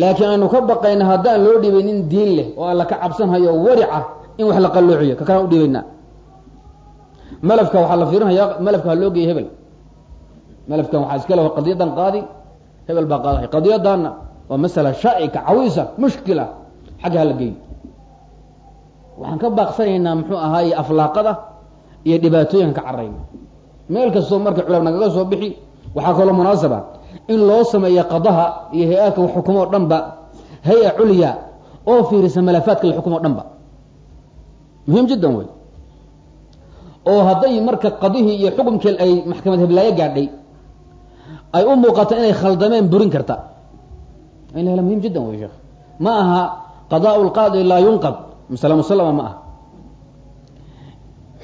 laakiin aanu ka baqayna haddaan loo dhiibay nin diin leh oo alla ka cabsanhayo warica in wax la qalloociyo ka kalaan udhiibaynaa malafka waxaa la fiirinhayaa malafka ha loo geeyay hebel. Malafkan waxaa iska le qadiyadan qaadi hebel baa qaadahay. Qadiyadanna waa masala shaa'ika cawiisa mushkila xagga hala geeyo. Waxaan ka baaqsanaynaa muxuu ahaaye aflaaqada iyo dhibaatooyinkan ka carayna meel kastoo marka culam nagaga soo bixi waxaa kaloo munaasaba in loo sameeya qadaha iyo hay'aadka wax xukumo o dhan ba hay'a culya oo fiirisa malafaadka la xukumo o dhan ba muhiim jiddan wey oo hadday marka qadihii iyo xukumkii ay maxkamad heblaayo gaadhay ay u muuqato inay khaldameen burin karta. In la muhiim jiddan wey sheekh. Ma aha qadaa lqaadi laa yunqad masale musalama ma aha.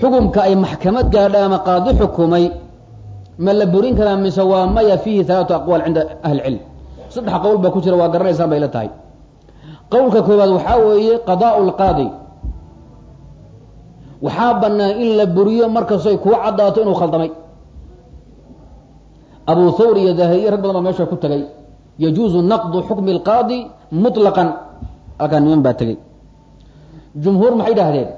Xukumka ay maxkamad gaadhay ama qaadi xukumay ma la burin karaa mise waa maya fiihi halaatu aqwaal cinda ahli cilm saddex qowl baa ku jira waa garanaysaan bay la tahay qowlka koowaad waxaa weeye qadaa lqaadi waxaa banaan in la buriyo markastoy kuu caddaato inuu khaldamay abu thawr iyo dahiriye rag badan baa meesha ku tagay yajuuzu naqdu xukmi اlqaadi muطlaqan halkaa niman baa tegey jumhuur maxay dhahdeen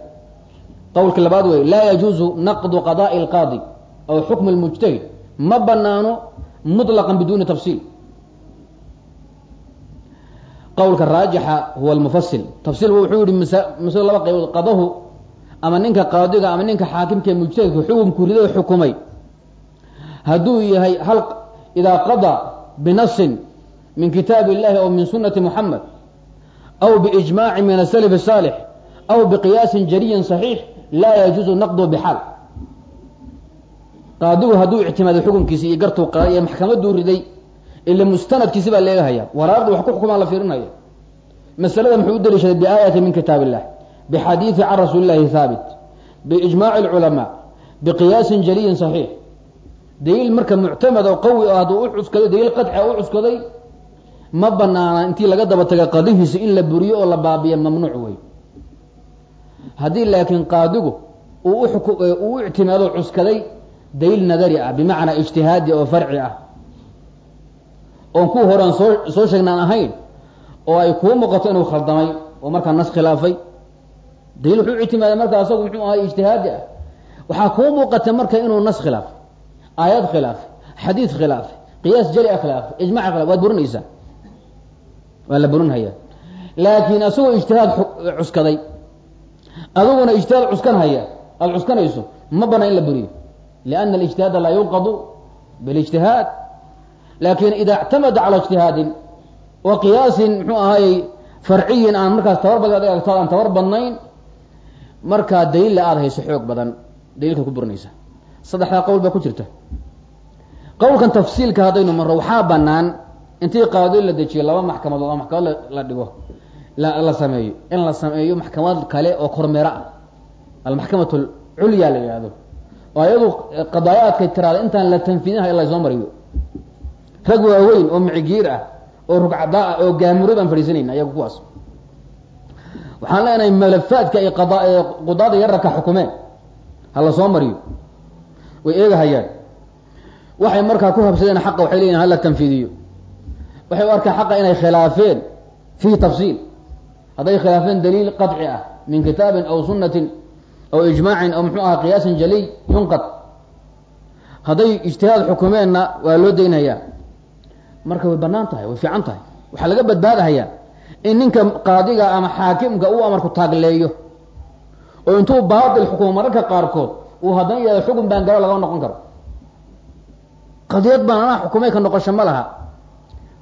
qowlka labaad wey laa yajuuzu naqdu qadaءi اlqaadi aw xukm اlmujtahid ma banaano muطlaqan biduni tafsiil qowlka raajixa huwa lmufasil tafsiil wuxuu yihi maslo laba qaybood qadahu ama ninka qaadiga ama ninka xaakimka mujtahidka xukumku rido xukumay hadduu yahay hal idaa qadaa binasin min kitaab illahi aw min sunati muxamed aw biijmaaci min asalaf saalix aw biqiyaasin jariyin saxiix laa yajuuzu naqdu bixaal qaadigu haduu ictimaaday xukunkiisi iyo gartuu qaaday ee maxkamaduu riday ila mustanadkiisi baa leegahaya waraaqda wax ku xukumaan la fiirinaya masalada muxuu u daliishaday biaayatin min kitaab illah bixadiidi can rasuuli llahi haabit biijmaaci lculamaa biqiyaasin jaliyin saxiix. Daliil marka muctamad oo qawi oo hadduu u cuskaday daliil qadcia ah u cuskaday ma banaana intii laga daba taga qadihiisa in la buriyo oo la baabiya mamnuuc wey haddii laakiin qaadigu uu u ictimaado cuskaday daliil nadari ah bimacnaa ijtihaadi oo farci ah. Oon ku horaan soo soo sheegnaan ahayn oo ay kuu muuqato inuu khaldamay oo markaa nas khilaafay. Daliil wuxuu ictimaaday marka asagu muxuu ahay ijtihaadi ah. Waxaa kuu muuqata marka inuu nas khilaafay aayad khilaafay xadiid khilaafay qiyaas jali a khilaafay ijmac khilaf waad burinaysaa. Waa la burinhayaa. Laakiin asagoo ijtihaad cuskaday adiguna ijtihaad cuskan haya aada cuskanayso ma banaa in la buriyo lianna alijtihaada laa yunqadu bilijtihaad laakin ida اctamada calى اجtihaadin wa qiyaasin mxuu ahaayey farciyin aan markaas tabar badan aan tabar badnayn markaa daliilla aada hayso xoog badan daliilkaad ku burinaysa saddexdaa qowl baa ku jirta qowlkan tafsiilka haddaynu marro waxaa banaan intii qaado la dejiyo laba maxkamadood oo maxkamad la dhigo la sameeyo in la sameeyo maxkamad kale oo kormeero ah almaxkamat culya la yihahdo oo ayadu qadaayaadkay tiraada intaan la tanfiidinhay la soo mariyo. Rag waaweyn oo micigiir ah oo rugcadaa ah oo gaamuro baan fadhiisanayna ayagu kuwaas. Waxaan leenahay malafaadka ay qada qudaada yararka xukumeen ha la soo mariyo. Way eegahayaan. Waxay markaa ku habsadeen xaqa waxay leeyihiin hala tanfiidiyo. Waxay u arkaan xaqa inay khilaafeen fii tafsiil. Hadday khilaafeen daliil qaطci ah min kitaabin aw sunatin aw ijmaacin aw muxuu aha qiyaasin jaliy yunqad hadday ijtihaad xukumeenna waa loo daynhayaa marka way bannaan tahay way fiican tahay waxaa laga badbaadahayaa in ninka qaadiga ama xaakimka uu amarku taagleeyo oo intuu baatil xukumo mararka qaarkood uu haddana yihahdo xukun baan galo laga noqon karo qadiyad baan anaa xukumay ka noqosho ma laha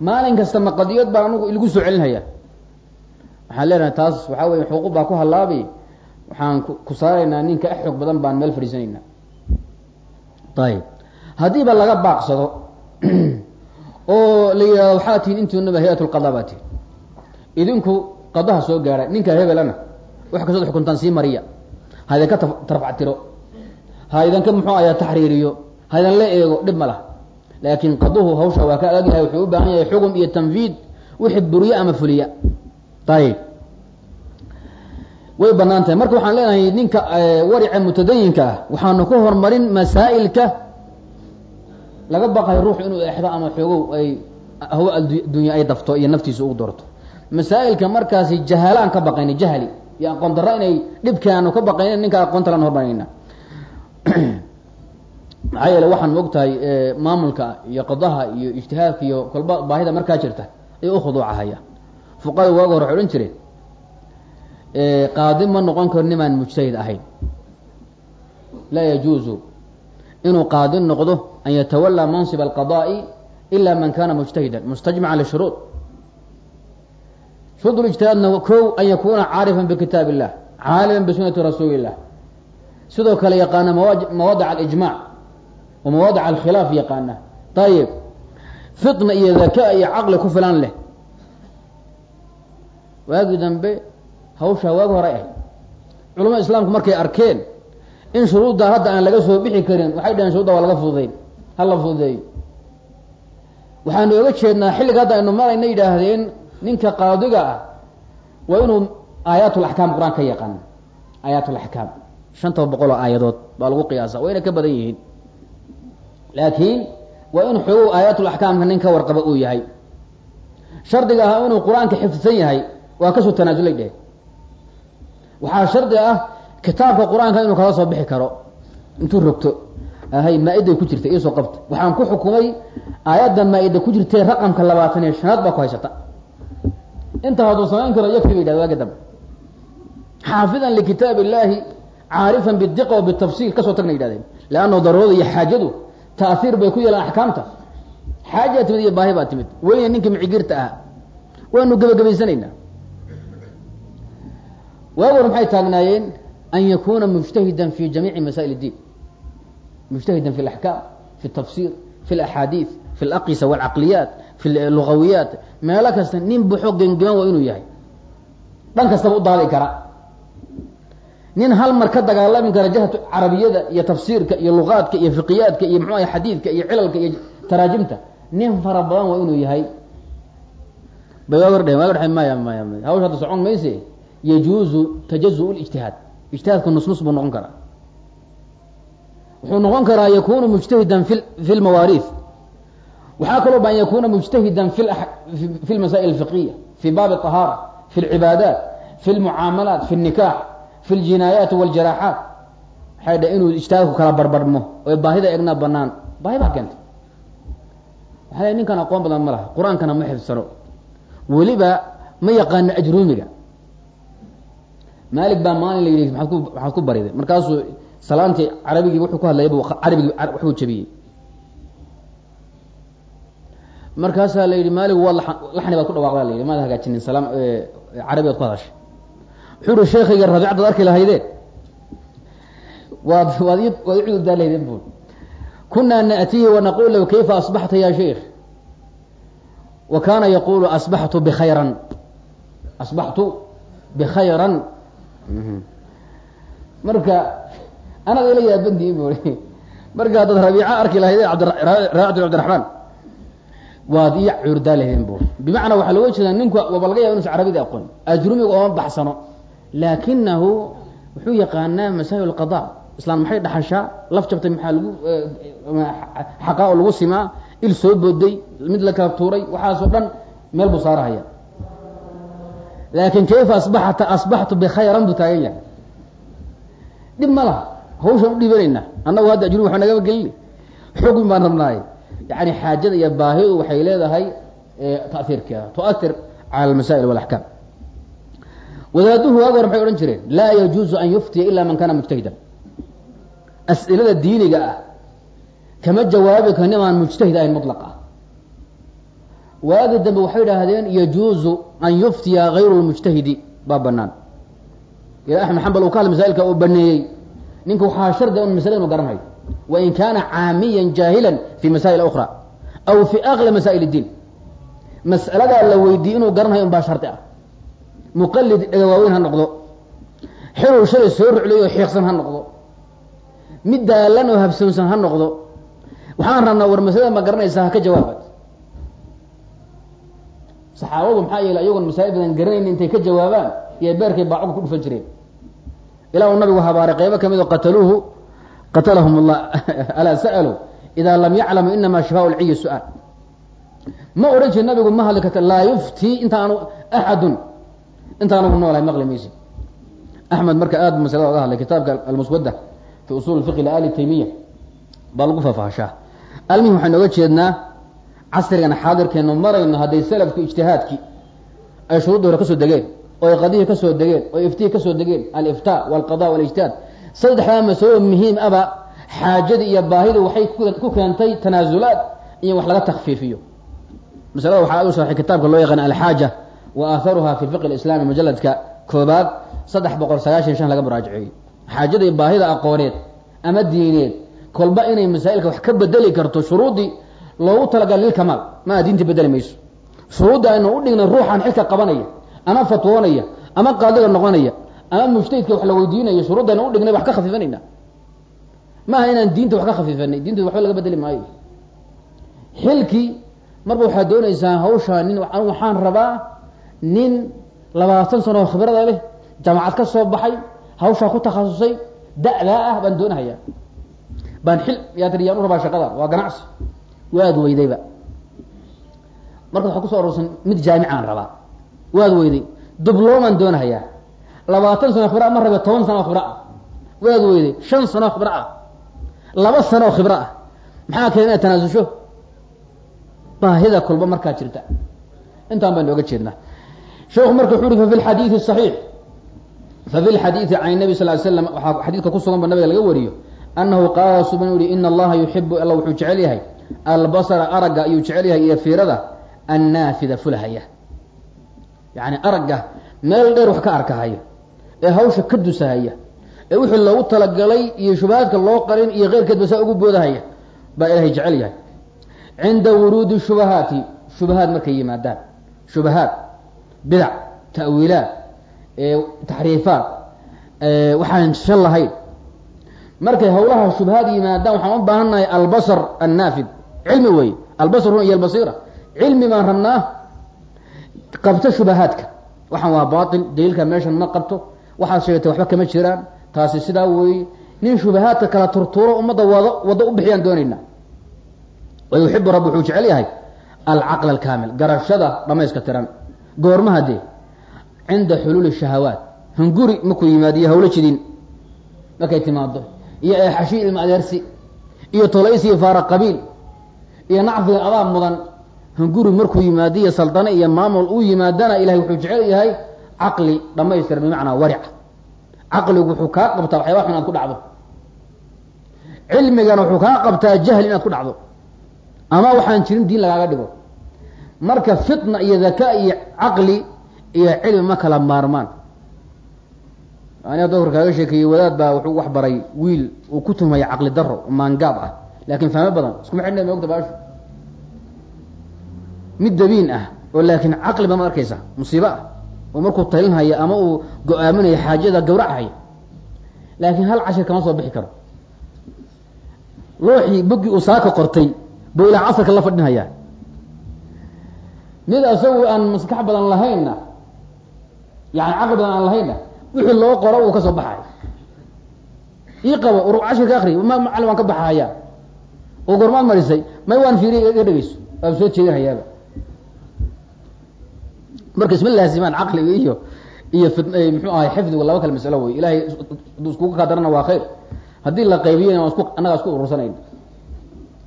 maalin kasta ma qadiyad baan anugu ilgu soo celinhayaa waxaan leenahay taas waxaa weye xuquuq baa ku hallaabi waxaan ku saaraynaa ninka axoog badan baan meel fadhiisanaynaa ayib haddiiba laga baaqsado oo la yihahdo waxaa tihin intuunaba hay'at lqada baa tihin idinku qadaha soo gaadha ninka hebelana wax kastood xukuntaan sii mariya. Ha idinka tarfactiro ha idinka muxuu ayaa taxriiriyo. Ha idin la eego dhib ma laha. Laakiin qaduhu hawsha waa ka adag yahay wuxuu u baahan yahay xugum iyo tanfiid wixii buriye ama fuliya. Ayib way bannaan tahay. Marka waxaan leenahay ninka warica mutadayinka ah waxaanu ka horumarin masaa'ilka. Laga baqayo ruuxu inuu exdo ama xoogow ay hawa addunya ay dafto iyo naftiisa ugu doorto. Masaa'ilka markaasi jahalaan ka baqayna jahli. Iyo aqoon darro inay dhibkaanu ka baqayna ninka aqoonta lan hormarayna. Maxaa yeele waxaan ma og tahay maamulka iyo qadaha iyo ijtihaadka iyo kolba baahida markaa jirta ay u khuduucahaya. Fuqada waaga hore waxay jireen qaadi ma noqon karo nimaan mujtahid ahayn. Laa yajuuzu inuu qaadi noqdo an yatawalaa mansib alqada'i ila man kana mujtahidan mustajmaca lishuruud shuruud. Lijtihaadna kow an yakuna caarifan bikitaab illah caaliman bisunati rasuuli illah sidoo kale yaqaana mawaadic alijmac wa mawaadic alkhilaaf yaqaana. Ayib fitna iyo daka iyo caqli ku filan leh. Waagii dambe hawshaa waagi hore ahayd culamada islaamku markay arkeen in shuruuddaa hadda aan laga soo bixi karin waxay dhaheen shuruudda waa laga fududeyn hala fududeeyo. Waxaanu oga jeednaa xilliga hadda aynu marayna yidhaahdeen ninka qaadiga ah waa inuu aayaat laxkaam qur'aan ka yaqaan. Aayaat laxkaam shanta boqol oo aayadood baa lagu qiyaasa wayna ka badan yihiin. Laakiin waa in xoogow aayaat laxkaamka nin ka warqaba uu yahay. Shardiga ahaa inuu qur'aanka xifdsan yahay waa ka soo tanaasulay dheh waxaa shardi ah kitaabka qur'aanka inuu kala soo bixi karo. Intuu rogto hay maa-iday ku jirta iisoo qabta waxaan ku xukumay aayadda maa-ida ku jirtee raqamka labaatan iyo shanaad baa ku haysata. Inta hadduu samayn karo yakfi ba yidhahda waagi dambe xaafidan likitaab illaahi caarifan bidiqa wa bitafsiil ka soo tagna yidhahdeen leanna daruurada iyo xaajadu taahiir bay ku yeelaan axkaamta. Xaajaa timid iyo baahi baa timid. Weyna ninkii micigirta ahaa. Waanu gebagabaysanaynaa waagor maxay taagnaayeen an yakuna mujtahidan fi jamiici masaa'il اdiin mujtahidan fi اlaxkaam fi اtafsir fi اlaxaadiid fi اlaqisa wاlcaqliyaat fi lugawiyaat meelo kasta nin buxo gengeman waa inuu yahay dhan kastaba u daadi kara nin hal mar ka dagaalami kara jahatu carabiyada iyo tafsiirka iyo luqaadka iyo fiqiyaadka iyo mxu ah xadiidka iyo cilalka iyo taraajimta nin fara badan waa inuu yahay bay waagor dhehen waagor dhehen maya maya maya hawsha hadda socon mayse yajuuzu tajazu lijtihaad ijtihaadka nusnus buu noqon karaa. Wuxuu noqon karaa yakunu mujtahidan fi lmawaariih waxaa kaloo ba an yakuna mujtahidan fi fi lmasaa'il alfiqhiya fi baabi ahaara fi lcibaadaat fi lmucaamalaat fi nikax fi ljinaayaat wاljaraaxaat waxay dhah inuu ijtihaadku kala barbarmo oo baahida egnaa banaan baahi baa keentay. Waxaa ninkan aqoon badan ma laha. Qur'aankana ma xifsano weliba ma yaqaano ajruumiga maalik baa maalin la yidhi maaad ku maxaad ku bariday. Markaasuu salaantii carabigii wuxuu ku hadlayay bu carabigii waxbuu jabiyey. Markaasaa la yidhi maalig waa laxni baad ku dhawaaqdaa la yidhi. Maad hagaajinin salaam carabi baad ku hadashay. Wuxuu ihi sheekayga rabiicdaad arki lahaydeen waad waad waad i cudurdaa lahaydeen bu kunaa naأtihi wanaqul lahu kayfa asbaxta ya sheikh wa kana yaqulu asbaxtu bkhayran asbaxtu bkhayran marka anaad ila yaabandiin bu marka haddaad rabiica arki lahaydeen abdraabic abdiraxmaan waad ii cudurdaa lahaydeen bu bimacnaa waxaa loga jeedaa ninku waba laga yaba inuusa carabida aqoon. Ajrumiga ooma baxsano. Laakinahu wuxuu yaqaanaa masaa'il qada islaan maxay dhaxashaa? Laf jabtay maxaa lagu xaqaa oo lagu simaa? Il soo booday mid la kala tuuray waxaasoo dhan meel buu saarahaya laakin kayfa asbaxta asbaxtu bikhayran buu taagan yahay dhib ma laha hawshaan udhiibanaynaa annagu hadda ajrumi waxba nagama gelini xukmi baan rabnaaye yani xaajada iyo baahidu waxay leedahay taiirkeeda tuair cala almasaa'il walaxkaam wadaaduhu waag maxay odhan jireen laa yajuuzu an yuftiya ila man kana mujtahidan as'ilada diiniga ah kama jawaabi karo nimaan mujtahid ahayn mutlaq ah waagi dambe waxay idhaahdeen yajuuzu an yuftiya gayru lmujtahidi baa banaan ila axmed xambal uu ka hadlay masailka uu baneeyey ninka waxaa shardiga un masale inu garanhayo wain kaana caamiyan jaahilan fi masaa'il ukra aw fi aqla masaa'il اdiin mas'aladaa la weydiiye inuu garanhayo un baa shardi ah. Muqalid dhagawaaweyn ha noqdo. Xiluu shalay soo ruclay oo xiiqsan ha noqdo. Mid daalan oo habsoonsan ha noqdo. Waxaan rabnaa war masalada ma garanaysaa ha ka jawaabaad saxaabadu maxaa yeelay ayagoon masaa'il badan intay ka jawaabaan iyo beerkay baacog ku dhufan jireen. Ilaa uu nabigu habaaray qaybo ka mid oo qataluuhu qatalahum allah alaa sa'aluu idaa lam yaclamu inama shifaa lciyi su'aal. Ma odhan jiri nabigu ma hadli karta laa yuftii intaanu axadun. Inta anugu noolahay maqli maysi axmed marka aad masalada oga hadlay kitaabka almuswadda fi usul fiqi liali taymiya baa lagu faafahashaa almuhim waxaynu oga jeednaa casrigan xaadirkeenu marayno hadday salafku ijtihaadkii ay shuruudda hore ka soo degeen oo ay ka soo degeen oo iftihi ka soo degeen aliftaa walqada walijtihaad. Saddexdaa masalo muhiim aba xaajadii iyo baahidii waxay ku keentay tanaasulaad in wax laga takfiifiyo. Masalada waxaa u sharxay kitaabka loo yaqaan alxaaja wa aatharuha fi fiqi lislami mujaladka koobaad saddex boqol sagaashan shan laga muraajaceeyey. Xaajada iyo baahida aqooneed ama diineed kolba inay masaa'ilka wax ka bedeli karto shuruuddii loogu talagalay lilkamaal maa diinta bedeli mayso. Shuruudda aynu u dhignay ruuxan xilka qabanaya ama fatwoonaya ama qaadiga noqonaya ama mujtahidka wax la weydiinayo shuruudda aynu u dhignay wax ka khafiifanayna. Maaha inaan diinta wax ka khafiifanay diinta waxba laga bedeli maayo. Xilkii marba waxaad doonaysaa hawshaa nin waxaan rabaa nin labaatan sano khibrada leh jaamacad ka soo baxay hawshaa ku takhasusay da'daa ah baan doonahayaa. Baan xil yaa tiri yaan u rabaa shaqada waa ganacsi waad weydayba marka waxaa kuso arorsan mid jaamicaan rabaa. Waad weyday. Dublomaan doonahayaa. Labaatan sano khibra ma rabe toban sano khibra ah. Waad weyday. Shan sano khibra ah. Laba sano khibra ah. Maxaa keena inaad tanaasusho baahida kolba markaa jirta. Intaan baynu oga jeednaa. Sheekhu marka wuxu uri fafi lxadiidi saxiix. Fafi lxadiidi can nabi sal ly slam waxaa xadiidka ku sugan ba nabiga laga wariyo. Annahu qaala suban u yihi ina allaha yuxibu alla wuxuu jecel yahay albasara aragga ayuu jecel yahay iyo fiirada annaafida fulahaya. Yacni aragga meel dheer wax ka arkahaya ee hawsha ka dusahaya ee wixii loogu talagalay iyo shubahaadka loo qarin iyo keyrkeedba saa ugu boodahaya baa ilaahay jecel yahay. Cinda wuruudi shubahaati shubahaad markay yimaadaan. Shubahaad bidac ta'wiilaad taxriifaat waxaan shan lahayn. Markay hawlaha shubahaad yimaadaan waxaan u baahannahay albasar annaafid cilmi weeye albasar iyo albasiira cilmi baan rabnaa qabto shubahaadka. Waxaan waa baatil daliilka meeshan ma qabto. Waxaad sheegtay waxba kama jiraan. Taasi sidaa weeye nin shubahaadka kala turtuuro ummadda wado waddo u bixiyaan doonaynaa. Yuxibu rabbi wuxuu jecel yahay alcaql alkaamil garashada dhamayska tiran goormaha dee cinda xuluuli shahawaat hunguri markuu yimaado iyo hawlo jidin markay timaado iyo eexashi ilma adeersi iyo tolaysi iyo faara iyo nacfiga adaa mudan. Hunguri markuu yimaado iyo saldane iyo maamul uu yimaadana ilahay wuxuu jecel yahay caqli dhamaystiran bimacnaa warica. Caqligu wuxuu kaa qabtaa waxyaaba xun inaad ku dhacdo. Cilmigana wuxuu kaa qabtaa jahli inaad ku dhacdo. Ama waxaan jirin diin lagaaga dhigo. Marka fitna iyo dakaa iyo caqli iyo cilmi ma kala maarmaan. Ani hadda hor kaaga sheekeeyey wadaad baa wuxuu wax baray wiil uu ku tuhmaya caqli daro maangaab ah laakin fahmo badan iskuma xidhna moogta baashu mid dabiin ah oo laakiin caqli badan ad arkaysa musiibo ah. Oo markuu talinhayo ama uu go'aaminayo xaajada gawrachaya laakiin hal cashir kama soo bixi karo. Looxii boggii uu saaka qortay buu ilaa casarka la fadhinhayaa mid isagu aan maskax badan lahaynna yani caqli badan aan lahaynna wixii loo qoro uu ka soo baxay. Ii qabo ur cashirka akri ma macalin waan ka baxahayaa oo gormaad marisay may waan fiiriya iga dhegeyso waan soo jeedinhayaaba marka isma laazimaan caqliga iyo iyo fit muxuu ahay xifdigu laba kale masalo wey ilahay hadduu iskugu kaadarana waa khayr. Haddii la qaybiyana waan isku annagaa isku urursanayna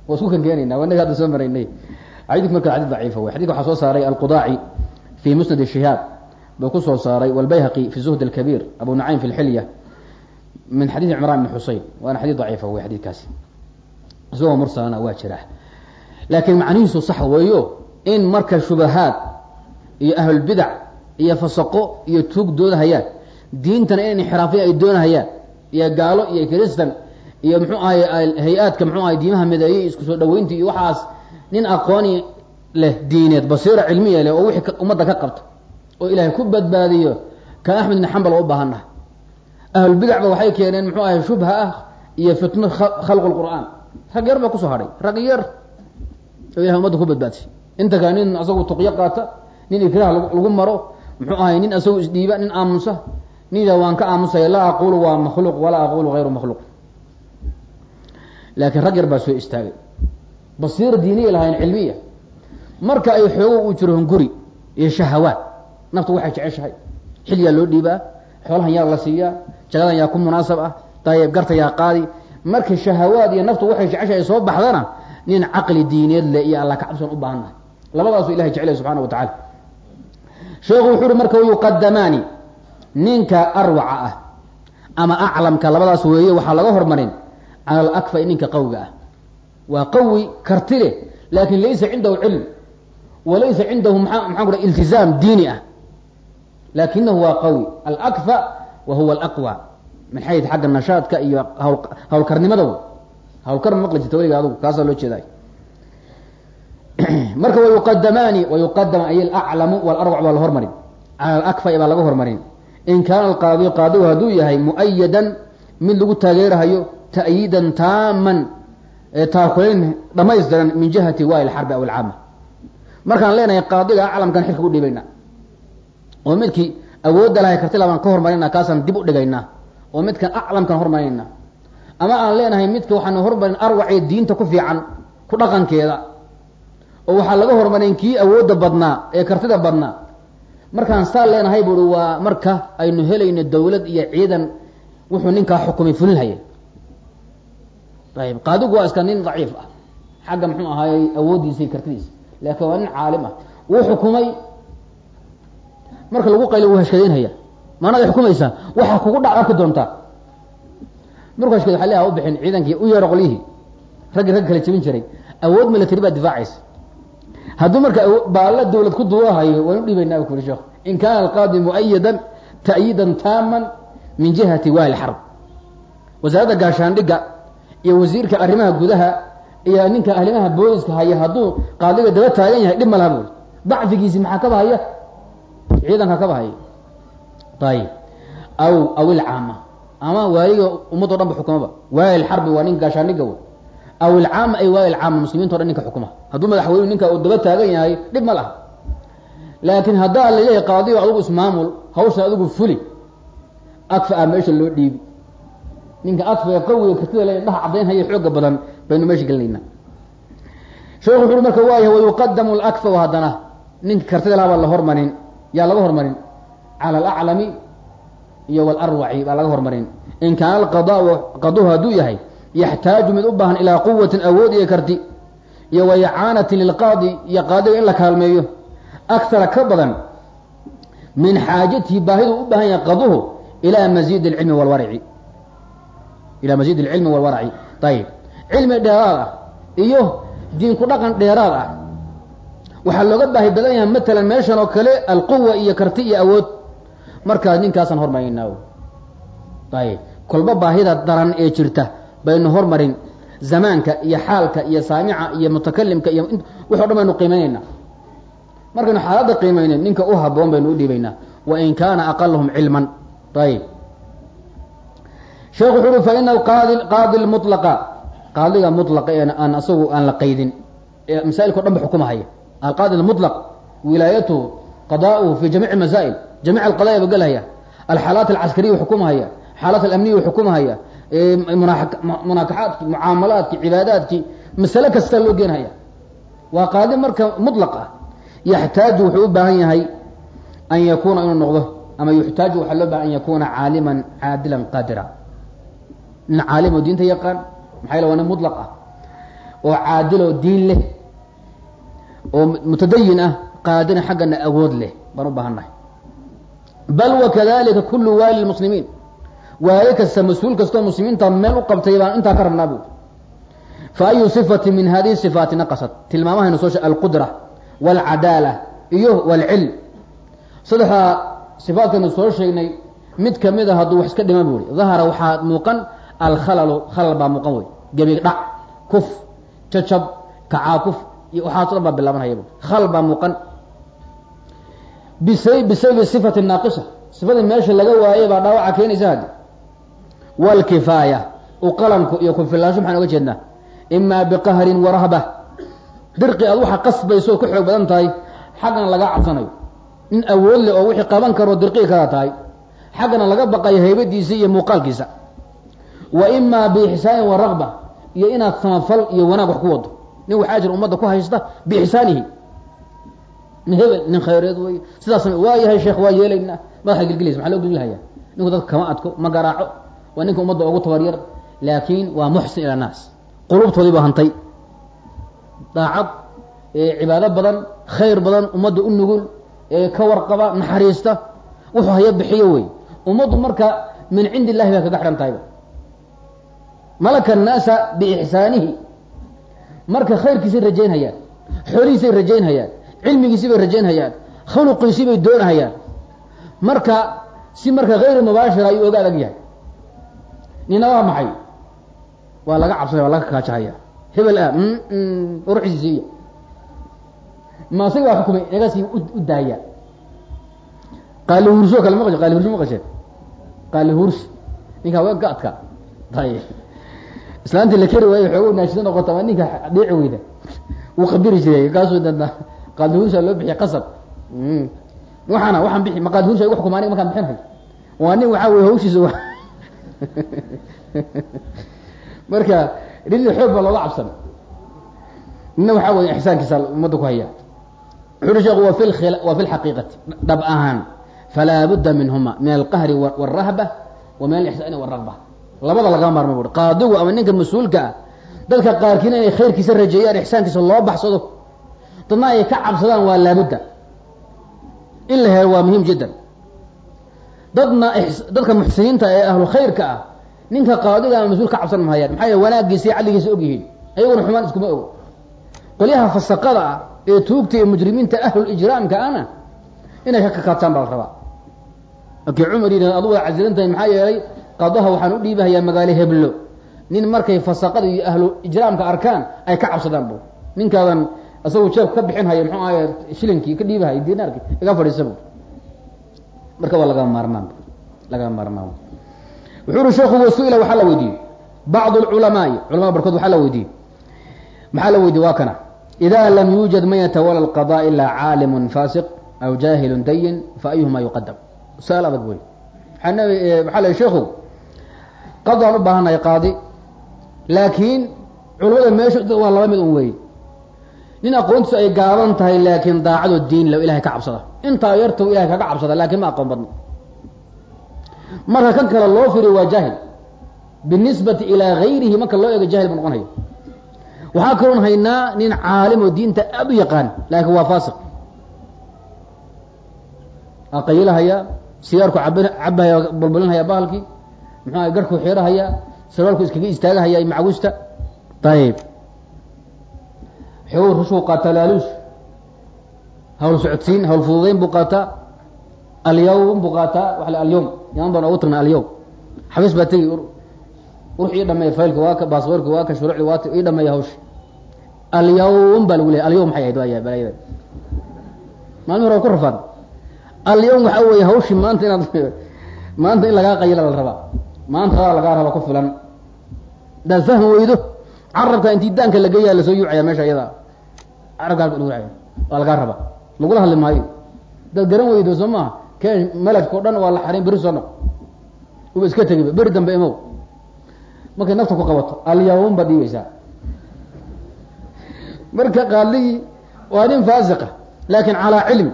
waa isku kankeenayna waa inaga hadda soo maraynay. Xadidku marka xadid daciifa wey xadidka waxaa soo saaray alqudaaci fi musnad shihaab buu ku soo saaray walbayhaqi fi zuhd alkabiir abu nacaym fi lxilya min xadiidi cimraan bn xusein waana xadiid daciifa wey xadiidkaasi isagoo mursalana waa jira laakiin macnihiisu sax weeyo in marka shubahaad iyo ahlulbidac iyo fasaqo iyo tuug doodahayaan diintana in inxiraafiya ay doonahayaan iyo gaalo iyo kristan iyo muxuu ahay hay'aadka muxuu ahay diimaha mideeyey isku soo dhaweynta iyo waxaas nin aqooni leh diineed basiira cilmiya leh oo wixii ummadda ka qabta oo ilaahay ku badbaadiyo ka axmed ibn xambal oo u baahannaha ahlulbidacba waxay keeneen muxuu ahay shubha ah iyo fitno khalqu lqur'aan rag yar baa ku soo hadhay rag yar. Oo ilahay umadda ku badbaadisay inta kale nin asagu tuqyo qaata nin ikraah lagu maro muxuu ahay nin asagu isdhiiba nin aamusa. Nida waan ka aamusaya laa aqulu waa makhluuq walaa aqulu hayru makhluuq. Laakiin rag yar baa soo istaagay. Basiira diiniya lahayn cilmiya. Marka ay xoogo u jiro hunguri iyo shahawaad naftu waxay jeceshahay. Xilyaa loo dhiibaa xoolahan yaa la siiyaa jagadan yaa ku munaasab ah dayib garta yaa qaadi marka shahawaad iyo naftu waxay jeceshahay ay soo baxdana nin caqli diineed leh iyo alla kacabsan u baahannahay labadaasu ilahay jeclay subxana wa tacala sheekhu wuxuu uhi marka yuqadamaani ninka arwaca ah ama aclamka labadaas weeye waxaa laga hormarin cala alakfai ninka qawiga ah. Waa qawi karti leh laakin laysa cindahu cilm walaysa cindahu maa maxaan ku iltizaam diini ah. Laakinahu waa qawi. Alakfa wa huwa alaqwa min xayd xagga nashaadka iyo hawl hawlkarnimada hawlkar maqli jirta weliga adugu kaasaa loo jeeday. Marka wayuqadamaani wayuqadam ay alaclamu walarwac baa la hormarin. Cala alakfai baa laga hormarin. In kaana alqaadi qaadigu hadduu yahay mu'ayadan mid lagu taageerahayo ta'yiidan taaman taakulayn dhamaystiran min jihati waai lxarbi aw alcaama. Markaan leenahay qaadiga aclamkan xilka u dhibayna oo midkii awoodda lahay kartila baan ka hormarina kaasaan dib u dhigaynaa oo midkan aclamkan hormarinayna ama aan leenahay midka waxaan hormarin arwacee diinta ku fiican ku dhaqankeeda. Oo waxaa laga hormarin kii awoodda badnaa ee kartida badnaa. Markaan saa leenahay buui waa marka aynu helayno dawlad iyo ciidan wuxuu ninkaa xukumay fulinhaya ayib qaadigu waa iska nin daciif ah. Xagga muxuu ahaayey awooddiisa iyo kartidiisa laakiin waa nin caalim ah. Wuu xukumay. Marka lagu qaylo wuu hashkadeynhaya maanaad xukumaysaa waxaa kugu dhac arki doontaa markuu hashkade waa leha u ciidankii u yeero qolyihii raggi kala jebin jiray. Awood milatari baa difaacaysa. Hadduu marka baalla dawlad ku duuhayo waan u dhibaynaa bu kuri sheekh in kaana alqaadi mu'ayadan ta'yiidan taaman min jihati waali xarb wasaaradda gaashaandhigga iyo wasiirka arrimaha gudaha iyo ninka arrimaha booliska haya hadduu qaadiga daba taagan yahay dhib ma laha buuri dacfigiisi maxaa kaba haya ciidanka kaba haya ayib aw aw ilcaama ama waaliga ummaddo dhan ba xukumaba waali lxarbi waa ninka gaashaandhigga w aw ilcaama ay waali lcaama muslimiinto dhan ninka xukuma hadduu madaxweynu ninka uu daba taagan yahay dhib ma laha laakiin haddaa la leeyahay qaadigo adigu ismaamul hawsha adigu fuli akfa a meesha loo dhiibi ninka akfa ee qawiga kartida le indhaha caddaynhaya xooga badan baynu meesha gelinaynaa sheekhu wuxu ui marka waayahay wayuqadamu lakfa haddana ninka kartida laha baa la hormarin yaa laga hormarin cala alaclami iyo walarwaci baa laga hormarin. in kaana qaduhu hadduu yahay yaxtaaju mid u baahan ilaa quwatin awood iyo karti iyo wa icaanatin lilqaadi iyo qaadiga in la kaalmeeyo akara ka badan min xaajatihi baahiduu u baahan yahay qaduhu ilaa maziid alcilmi walwaraci ilaa maziid alcilmi walwaraci ayib cilmi dheeraad ah iyo diin ku dhaqan dheeraad ah waxaa looga baahi badan yahay matalan meeshan oo kale alquwa iyo karti iyo awood markaas ninkaasaan hormarinaa ayib kolba baahida daran ee jirta baynu hormarin zamaanka iyo xaalka iyo saamica iyo mutakalimka iyo wixi o dhan baynu qiimaynaynaa markaynu xaaladda qiimaynin ninka u haboon baynu u dhiibaynaa. Wain kaana aqalahum cilman. Ayib sheekhu wuxu uhi fa ina alqaadi qaadi lmulaqa qaadiga mulaqa ee aan asagu aan la qaydin ee masaa'ilka o dhan ba xukumahaya alqaadi lmulaq wilaayatuhu qadaa'uhu fi jamiici masaa'il jamiic alqadaya ba gelhaya alxaalaat alcaskariya xukumahaya xaalaat alamniya xukumahaya munaakaxaadki mucaamalaadki cibaadaadki masale kasta loo geenhaya waa qaadi marka mulaq yaxtaaju wuxuu u baahan yahay an yakuuna inuu noqdo ama yuxtaaju waxaa loo baahan an yakuuna caaliman caadilan qaadira nin caalim oo diinta yaqaan maxaa yale waa nin mulaq ah oo caadil oo diin leh oo mutadayin ah qaadina xaggana awood leh baan u baahan nahay bal wakadalika kulu waali lmuslimiin waali kasta mas'uul kastoo muslimiinta meel u qabtay baan intaa ka rabnaa bu fa ayu sifati min hadihi sifaati naqasat tilmaamahaynu soo alqudra walcadaala iyo walcilm saddexdaa sifaadkaynu soo sheegnay mid ka mid a hadduu wax iska dhima bu i dahara waxaa muuqan alkhalalu khalal baa muuqan wey gebi dhac kuf jacab kacaakuf iyo waxaaso dhan baa bilaabanhaya bu khal baa muuqan bisababi sifati naaqisa. Sifadii meesha laga waayey baa dhaawaca keenaysa haddi wlkifaaya qalanku iyo kufilaansho maxaan oga jeednaa. Imaa biqahrin warahba dirqi aad waxa qasbayso ka xoog badan tahay xaggana laga cabsanayo. In awood leh oo wixii qaban karo dirqii kada tahay xaggana laga baqayo haybadiisa iyo muuqaalkiisa. Wa imaa biixsaanin wa raqba iyo inaad samafal iyo wanaag wax ku wado. Nin waxaa jira ummadda ku haysta biixsaanihi nin hebel nin khayreed wey sidaas waa yahay sheekh waa yeelaynaa. Madaxa gelgelaysa maxaa loo gelgelhaya ninku dadka kama adko ma garaaco. Waa ninka ummadda ugu tabaryar laakiin waa muxsin ila naas. Qulubtoodii baa hantay. Daacad cibaado badan khayr badan ummadda u nugul ka warqaba naxariista wuxuu haya bixiyo wey ummaddu marka min cindi illahi bay kaga xidhan tahayba malaka annaasa biixsaanihi marka khayrkiisay rajaynhayaan xoolihiisay rajaynhayaan cilmigiisii bay rajaynhayaan khuluqiisii bay doonahayaan marka si marka hayr mubaashira ayuu oga adag yahay. Nina waa maxay? Waa laga cabsanaya waa laga kaajahaya. Hebel ah ruxiisiisiiya ma asaga baa xukumay nagasii u daaya. Qaali huurso kale ma qashe qaali huurso ma qasheen qaali huursi ninka haweenka adka ay islaantii la keri waayo xoogo naashida noqota ama ninka dhiici weyda. Wuu qabiri jiray kaasuu dana qaali huursa loo bixiya qasab. Waxaana waxaan bixi ma qaali huursa igu xukumaa aniga markaan bixinhay waa nin waxaa weye hawshiisa marka nin xoog baa looga cabsan. Nina waxaa weya ixsaankiisa ummadda ku haya. Wuxu uhi sheekhu wa fi lxaqiiqati dhab ahaan falaa budda minhuma min alqahri wاlrahba wa min alixsaani wاragba labada lagama maarmo bui qaadigu ama ninka mas'uulka ah dadka qaarkiina inay khayrkiisa rajeeyaan ixsaankiisa loo baxsado dadna ay ka cabsadaan waa laabudda. In la helo waa muhiim jiddan. Dadna dadka muxsiniinta ee ahlu khayrka ah ninka qaadiga ama mas'uul ka cabsan mahayaan. Maxaa yele wanaagiisa iyo cadligiisa og yihiin. Ayaguna xumaan iskuma ogo. Qolyaha fasaqada ah ee tuugta ee mujrimiinta ahlulijraamka ana inay ka kakaataan baa la rabaa. Markii cumar yidhahd adugu waa casilantahay maxaa yeelay qadaha waxaan u dhiibahayaa magaalo heblo. Nin markay fasaqada iyo ahlu ijraamka arkaan ay ka cabsadaan bu ninkaadan isagu jeeb ka bixin haya muxuu ahay shilinkii ka dhiibahaya dinaarki iga fadhiisa bu marka waa laga maarmaan laga maarmaan. Wuxuu uri sheekhu wasu-ila waxaa la weydiiyey. Bacd lculamaai culamada barkood waxaa la weydiiyey. Maxaa la weydiye waa kana. Ida lam yuujad man yatawala alqada ilaa caalimun faasiq aw jaahilun dayin fa ayuhuma yuqadam su'aal adag wey maxaa la sheekhu qadaan u baahannahay qaadi laakiin culamada meesha waa laba mid un weeye nin aqoontiisu ay gaaban tahay laakiin daacadoo diin le ilahay ka cabsada. Intaa yarta ilahay kaga cabsada laakiin ma aqoon badno marka kan kale loo firiyo waa jaahil. Binisbati ilaa gayrihi marka loo eego jahil bu noqonayo waxaa kaloon haynaa nin caalim oo diinta aad u yaqaan laakiin waa faasiq. Aqayilahaya sigaarku ab cabahaya bolbolinhaya bahalkii muxuu garhku xirahaya sarwaalku iskaga istaagahaya macgusta ayib xoog rushuu qaataa laaluus. Hawl socodsiin hawl fududeyn buu qaataa alyawm buu qaataa waa alyawm. Yaman baan ogu tagnay alyawm. Xabiis baa tegi wux ii dhameeya faylka waa ka baasboorka waa ka shuruucdi waa ii dhameeya hawsha. Alyawm baa lagu leeyay alyawm maxay ahayd? Waaya balaayada maalmi hore ku rafaan. Alyawm waxaa weeye hawshii maanta inaad maanta in lagaa qayila la rabaa. Maanta aa lagaa raba ku filan. Hadaad fahmi weydo. Carabka intii daanka la geeyaa la soo yuucaya meesha iyada carabka halka dhuucaya waa lagaa raba. Lagula hadli maayo. Hadaad garan weydo soo maaha keen malajka o dhan waa la xarin beri soo noq uba iska tegiba beri dambe imow. Markay nafta ku qabato alyawm baad dhiibaysaa marka qaaligii waa nin faasiqa laakin calaa cilm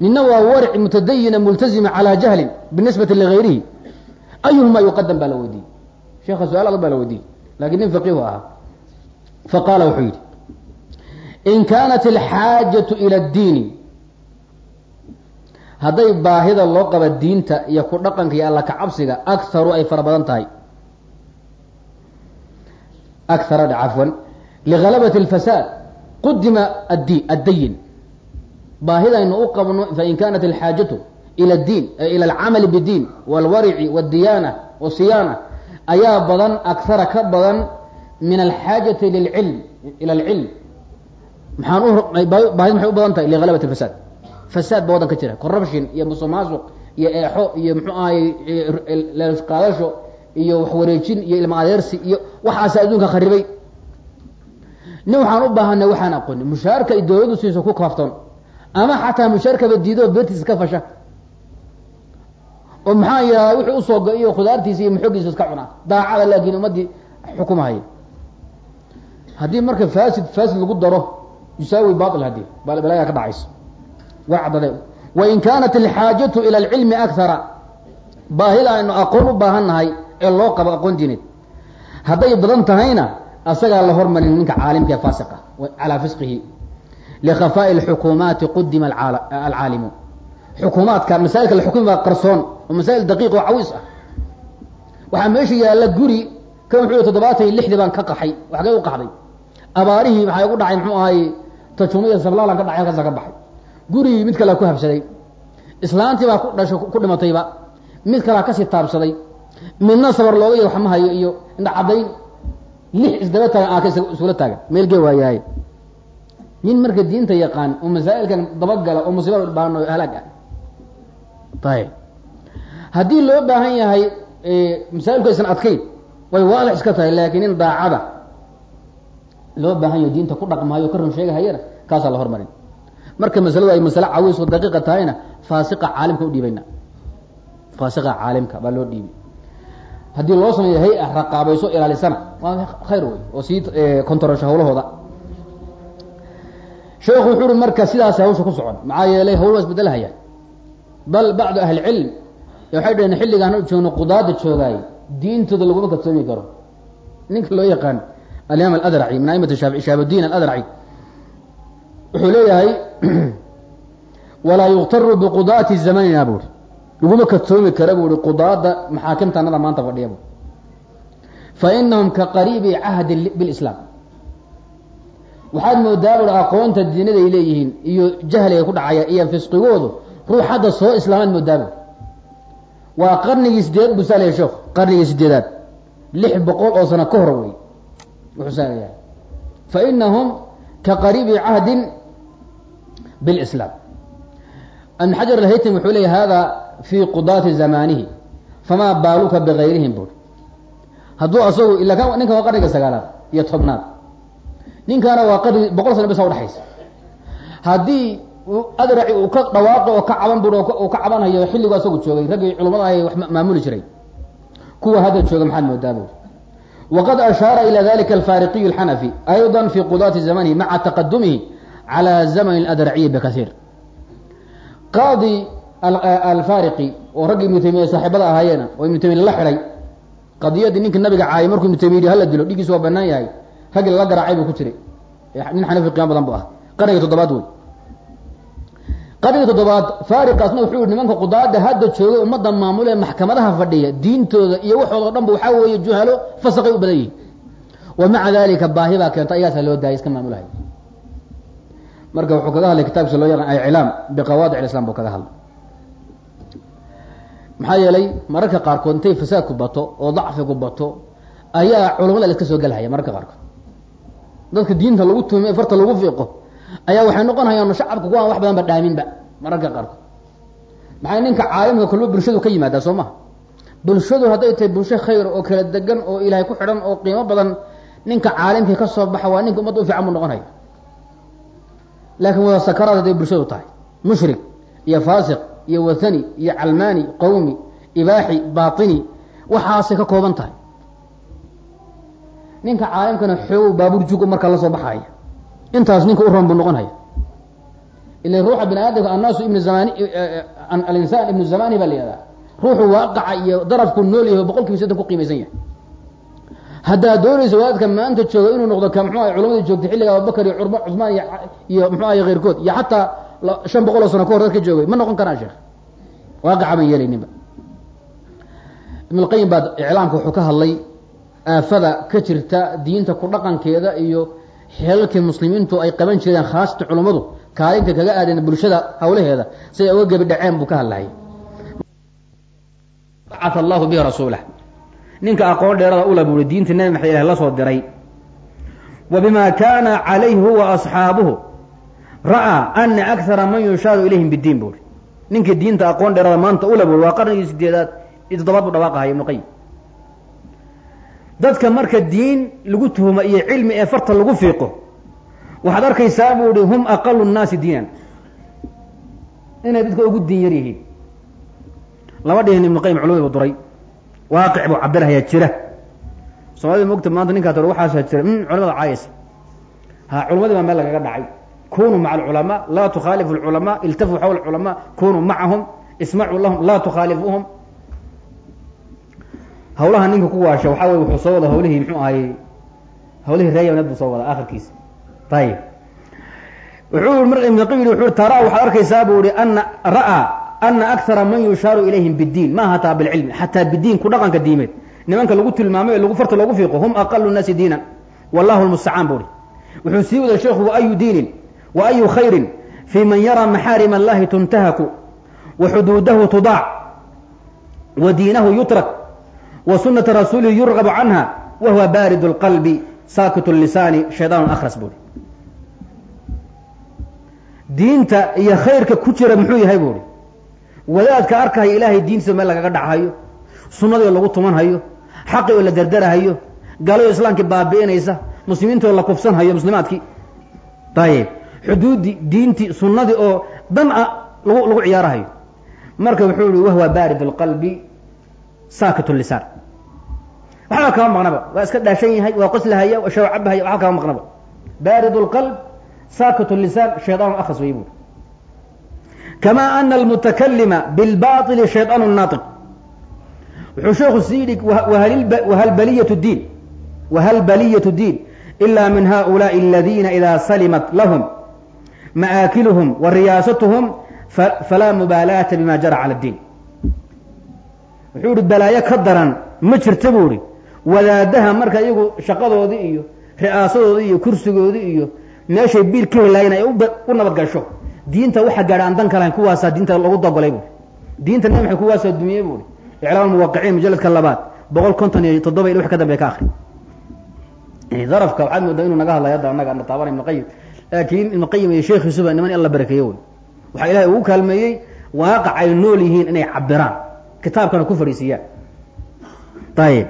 nina waa waric mutadayina multazima calaa jahlin binisbati ligayrihi ayuhuma yuqadam baa la weydiiyey. Sheekha su'aal adag baa la weydiiyey laakiin nin faqihu ahaa. Faqaala wuxuu yidhi in kaanat alxaajatu ila addiini. Hadday baahida loo qaba diinta iyo ku dhaqanka iyo alla kacabsiga akharu ay fara badan tahay. Akhara cafwan. Lihalabati اlfasaad qudima addi addayin baahidaynu u qabno fain kaanat alxaajatu ila diin ila alcamali biddiin walwarici wاdiyaana wasiyaana ayaa badan akhara ka badan min alxaajati lilcilm ila alcilm maxaan baahid maxay u badan tahay? Ligalabat اlfasaad fasaad ba wadan ka jira. Corruption iyo musuqmaasuq iyo eexo iyo muxuu ahay qaadasho iyo waxwareejin iyo ilma adeersi iyo waxaasa adduunka kharibay. Nin waxaan u baahanay waxaan aqoonin mushaarka ay dawladdu siiso ku kaaftoon ama xataa mushaarkaba diido beertiisa ka fasha. Oo maxaa yaha wuxuu u soo ga-iyo khudaartiisa iyo maxoogiisa iska cunaa. Daacada laakiin ummaddii xukumahaya haddii marka fasid fasid lagu daro yusaawi bail haddii balaayaa ka dhacaysa waa caddade wain kaanat alxaajatu ila alcilmi akara baahida aynu aqoon u baahan nahay ee loo qabo aqoon diineed hadday badan tahayna asagaa la hormarin ninka caalimka ee faasiqa calaa fisqihi likhafaa'i alxukuumaati qudima alcaalimu xukuumaadka masaa'ilka la xukumi baa qarsoon oo masaa'il daqiiq oo cawiis ah waxaa meesha yaalla guri kan wuxuu iyo lixdii baan ka qaxay waxgay u qaxday abaarihii maxaa igu dhacay muxuu ahay tajumiya sablaalan ka dhacay halkaasa ka baxay. Gurigii mid kalea ku habsaday islaantii baa ku dhasho ku dhimatayba. Mid kalea ka sii taabsaday. Midna sabar looga iyo hayo iyo indha caddayn. Lix isdaba taagan aaka isula taagan. Meelgee waayahay nin marka diinta yaqaan oo masaa'ilkan dabagala oo musiibada baano halaag ah. Ayib haddii loo baahan yahay masaa'ilku aysan adkayn way waadix iska tahay laakiin nin daacada loo baahan yaho diinta ku dhaqmaayo ka run sheegahayana kaasaa la hormarin. Marka masaladu ay masale cawiis oo daqiiqa tahayna faasiqa caalimka udhiibayna faasiqa caalimka baa loo dhiibay. Haddii loo sameeyo hay'a raqaabayso ilaalisana. Waa khayr wey oo sii kontorosho hawlahooda sheekhu wuxuu uhi marka sidaas hawsha ku socon maxaa yeelay hawl waa isbedelhaya bal bacdu ahli waxay dhaheen xilligaan joogno qudaada joogaay diintooda laguma kadsoomi karo. Ninka loo yaqaan alimaam aladraci min aimati shaabudiin aladraci wuxuu leeyahay walaa yuktaru biqudaati zamanina buuri laguma kadsoomi kara buuhi qudaada maxaakimtanada maanta fadhiya bu fa inahum ka qariibi cahdi bilislaam waxaad moodaa buui aqoonta diinada ay leeyihiin iyo jahliga ku dhacaya iyo fisqigoodu ruux hadda soo islaamaad moodaa bu waa qarnigii sideed buu saa leeyahy sheekhu qarnigii sideedaad. Lix boqol oo sano ka hor wey wuxuu saa leeyahay fa inahum ka qariibi cahdin bilislaam ibn xajar alhaytami wuxuu leeyay hada fi qudaati zamanihi famaa baaluka bigayrihim buuri hadduu asagu ila ninkan waa qarniga sagaalaad iyo tobnaad ninkaana waa qarni boqol sana besa udhexaysa haddii adraci uu ka dhawaaqo oo ka caban bur uu ka cabanayo xilligu asagu joogay raggii wax maamuli jiray kuwa hadda jooga maxaad moodaa waqad ashaara ila dalika alfariqiyu alxanafi ayضa fi qudaati zamanihi maca taqadumihi calى zamn اladraciyi bkaiir qaadi alfariqi oo raggi ibnu taymiya saaxiibada ahaayeena oo ibnu taymiya la xidhay qadiyadii ninka nabiga caayay markuu ibnu taymiya yidhi hala dilo dhigiisu waa banaan yahay raggi lala garaacay buu ku jiray nin xanafi qiimo badan bu ah qarniga toddobaad wey qarniga toddobaad fariqaasna wuxuu yihi nimanka qudaada hadda joogay ummadda maamule maxkamadaha fadhiya diintooda iyo waxooda o dhan ba waxaa weeye juhalo fasaqay u badan yihiin wa dalika baahi baa keento ayagaasa loo daayay iska maamulahay marka wuxuu kaga hadlay kitaabkiisa loo yaqaan iclaam biqawaadic islam buu kaga hadlay. Maxaa yeelay mararka qaarkood intay fasaadku bato oo dacfigu bato ayaa culamada la iska soo gelhaya mararka qaarkood. Dadka diinta lagu tuumiy farta lagu fiiqo ayaa waxay noqon hayaan shacabka kuwaan wax badan ba dhaaminba mararka qaarkood maxay ninka caalimka kulba bulshadu ka yimaadaa soo maha bulshadu hadday tahay bulsho khayr oo kala degan oo ilaahay ku xidhan oo qiimo badan ninka caalimkii ka soo baxa waa ninka umadda u fiican buu noqon haya laakiin wada sakaraad hadday bulshadu tahay. Mushrik iyo faasiq iyo wathani iyo calmaani qowmi ibaaxi baatini waxaasay ka kooban tahay. Ninka caalimkana xoog baabuur jugo markaa la soo baxaya intaas ninka u roon buu noqon haya ila ruuxa bini aadamka annaasu ibnu zamani alinsaan ibnu zamani baa la ruuxu waaqaca iyo darafku nool yahay boqol kiiba saddan ku qiimaysan yahay. Haddaad doonayso wadaadka maanta jooga inuu noqdo ka mxu culamada joogtay xilliga abubakar iyo curma cusmaan iyo mxu ahay keyrkood iyo xataa shan boqol oo sano ka hor dadka joogay ma noqon karaan sheekh. Waaqaca ban yeelayninba. Ibn lqayim baa iclaamka wuxuu ka hadlay aafada ka jirta diinta ku dhaqankeeda iyo xeelalkii muslimiintu ay qaban jireen khaasata culummadu kaalinta kaga aadeen bulshada hawlaheeda siday uga gebi dhaceen buu ka hadlayay bacata allahu bihi rasuulah ninka aqoon dheerada ula buuri diinta nebi maxamed ilahi la soo diray. Wa bima kaana calayhi huwa asxaabuhu. Ra'aa ana akara man yushaaru ilayhim bidiin buuri ninka diinta aqoon dheerada maanta ula buuri waa qarnigii sideedaad iyo toddobaad buu dhawaaqahay ibnu qayim dadka marka diin lagu tuhmo iyo cilmi ee farta lagu fiiqo waxaad arkaysaa buu ihi hum aqalu nnaasi diinan. Inay dadka ugu diin yar yihiin. Lama dhihin ibnu qayim culumadiibu duray. Waaqic buu cabirhayaa jira. Soomaalida mogta maanta ninkaa tor waxaasa jira. M culamada caayaysa ha culamadii baa meel lagaga dhacay. Kunuu maca alculamaa laa tukhaalifu alculamaa iltafuu xawla alculamaa kunuu macahum ismacuu lahum laa tukhaalifuuhum hawlaha ninka ku waasha waxaa wey wuxuu soo wada hawlihii mxuu ahayy hawlihii reeyaneed buu soo wadaa akhirkiisa ayib wuxuu mar ibn qayim wuxuu tara waxaad arkaysaa? Buu ihi ana ra'aa ana akara man yushaaru ilayhim biddiin. Ma hataa bilcilmi xataa bidiin dhaqanka diimeed. Nimanka lagu tilmaamay ee lagu farta loogu fiiqo hum aqalu nnaasi diinan. Wallahu lmustacaan buu hi wuxuu sii wada sheekhu waayu diinin wa khayrin fii man yaraa maxaarim allahi tuntahaku wa xuduudahu tudaac wa diinahu yutrak wa sunata rasuulihi yurgabu canha wa huwa baaridu اlqalbi saakit lisaani shayطaan akhras buu hi diinta iyo khayrka ku jira muxuu yahay buuhi wadaadka arkaya ilaahay diintiisa meel lagaga dhachayo sunnadii oo lagu tumanhayo xaqi oo la dardarahayo galayo islaamkii baabi'inaysa muslimiinta oo la kufsanhayo muslimaadkii ayib xuduuddii diintii sunnadii oo dan a lagu lagu ciyaarahayo marka wuxuu yihi wahwa baarid اlqalbi saakit lisaan waxba kama maqnaba waa iska dhaashan yahay waa qoslahaya waa shawcabahaya waxba kama maqnaba baarid اlqalb saakit lisaan shayطaan akhras wey buuri kama ana almutakalima bilbaطili shayطaan naatiq wuxuu sheekhu sii yidhi wahal baliyat diin wahal baliyat diin ila min haؤulaaءi اladina ida salimat lahum maaakiluhum wa riyaasatuhum falaa mubaalaata bima jara calى اdiin wuxuu ihi balaayo ka daran ma jirta buu ihi wadaadaha marka iyagu shaqadoodii iyo ri'aasadoodii iyo kursigoodii iyo meeshay biil ka helaayeen ay u nabad gasho diinta waxa gaadha aan dan ka lahayn kuwaasaa diinta lagu dagolay buui diinta nabi maxamed kuwaasaa dumiyey buui iclaam muwaqiciin mujaladka labaad boqol konton iyo toddoba il wax ka dambe ka akri darafka waxaad moodaa inuu naga hadlay hadda annaga ana taaban qayim laakiin ibnu qayim iyo sheekhiisuba niman in alla barakeeye wey waxaa ilahay ugu kaalmeeyey waaqac ay nool yihiin inay cabiraan kitaabkana ku fadhiisiiyaan ayib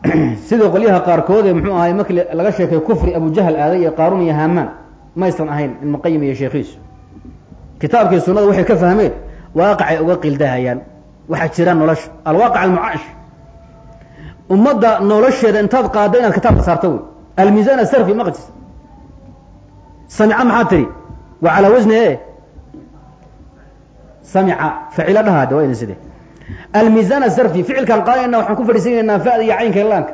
sida qolyaha qaarkood ee muxuu ahay markii laga sheekay kufri abujahal aaday iyo qaaruun iyo hamaan maysan ahayn ibnu qayim iyo sheekhiisu. Kitaabkii sunada waxay ka fahmeen waaqacay uga qildahayaan waxaa jira nolosha alwaaqic almucaash ummadda nolosheeda intaad qaaddo inaad kitaabka saarto wey almiisaan asarfi maqjis. Samica maxaa tiri? Waa calaa wasni e samica facilo dhahaade waa idin sidee almiisaan asarfi ficilkaan qaadayna waxaan ku fadhiisanaynaa fa'da iyo caynka laanka.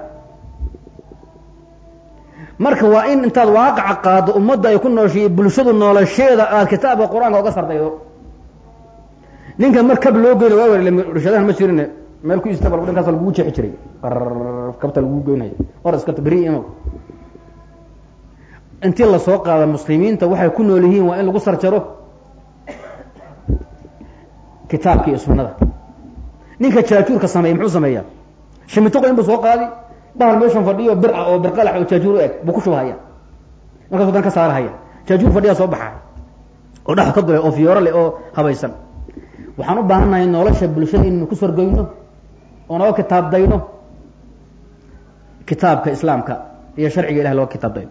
Marka waa in intaad waaqaca qaaddo ummadda ay ku nooshay bulshadu noolasheeda aad kitaabka qur'aanka oga sardaydo ninka mar kab loo geyna waa warshadahan ma jirin meel ku istaba dhankaas lagugu jeexi jiray. Kabta lagugu geynaya or iska beri imo intii la soo qaada muslimiinta waxay ku nool yihiin waa in lagu sarjaro kitaabka iyo sunnada ninka jaajuurka sameeya muxuu sameeyaa? Shimitoqo in buu soo qaadi bahal meeshan fadhiyo bir ah oo birqalax oo jaajuur u eg buu ku shubahaya. Markaasuu dan ka saarahaya. Jaajuur fadhiyaa soo baxay oo dhax ka dulay oo fiyooro leh oo habaysan. Waxaan u baahannahay nolosha bulshada inaynu ku sorgoyno oo naga kitaabdayno kitaabka islaamka iyo sharciga ilahi loo kitaabdayno.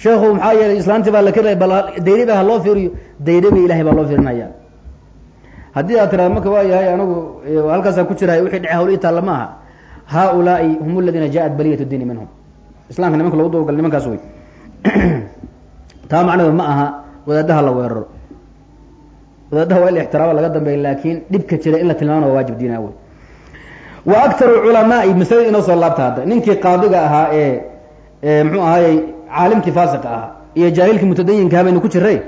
Sheekhu maxaa yeelay islaantii baa la keenaya bal dayriba ha loo fiiriyo dayriba ilahay baa loo fiirinaya haddii aad tiraado marka waa yahay anigu halkaasaan ku jirahay wixii dhece hawlii taalla ma aha. Hum aladiina jaaءat baliyat diini minhum. Islamka nimanka lagu dabagal nimankaas wey taa macnaheedu ma aha wadaadaha la weeraro. Wadaadaha waa in la laga dambeeya laakiin dhibka jira in la tilmaamana waa waajib diina wey wa aktaru culamaai masalada inoo soo laabta hadda. Ninkii qaadiga ahaa ee mxuu ahaayey caalimkii faasiqa ahaa iyo jaahilkii mutadayinkaha baynu ku jiray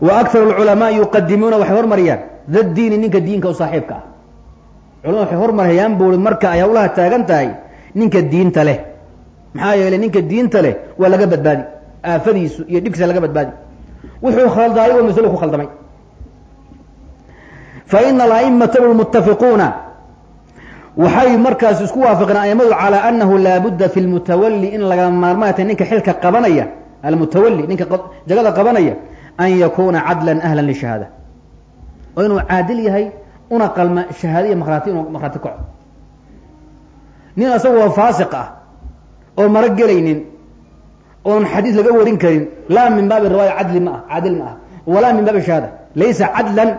wa aktaru lculamaai yuqadimuuna waxay hormariyaan dad diini ninka diinka u saaxiibka ah. Culamada waxay hormarayaan buui marka ay hawlaha taagan tahay ninka diinta leh. Maxaa yeelay ninka diinta leh waa laga badbaadi aafadiisu iyo dhibkiisa laga badbaadi. Wuxuu khaldaayo waa masalo ku khaldamay. Fa ina alaimata lmutafiquuna waxay markaas isku waafaqeen aimadu calaa anahu laabudda fi lmutawali in laga maarmaata ninka xilka qabanaya almutawali ninka jagada qabanaya an yakuna cadlan ahla lishahaada oo inuu caadil yahay una qalma shahaadaiya makraati inuu makraati kaco. Nin asagoo faasiq ah oo maro gelaynin oon xadiis laga warin karin laa min baabi riwaaya cadli ma ah caadil ma ah. Walaa min baabi shahaada laysa cadlan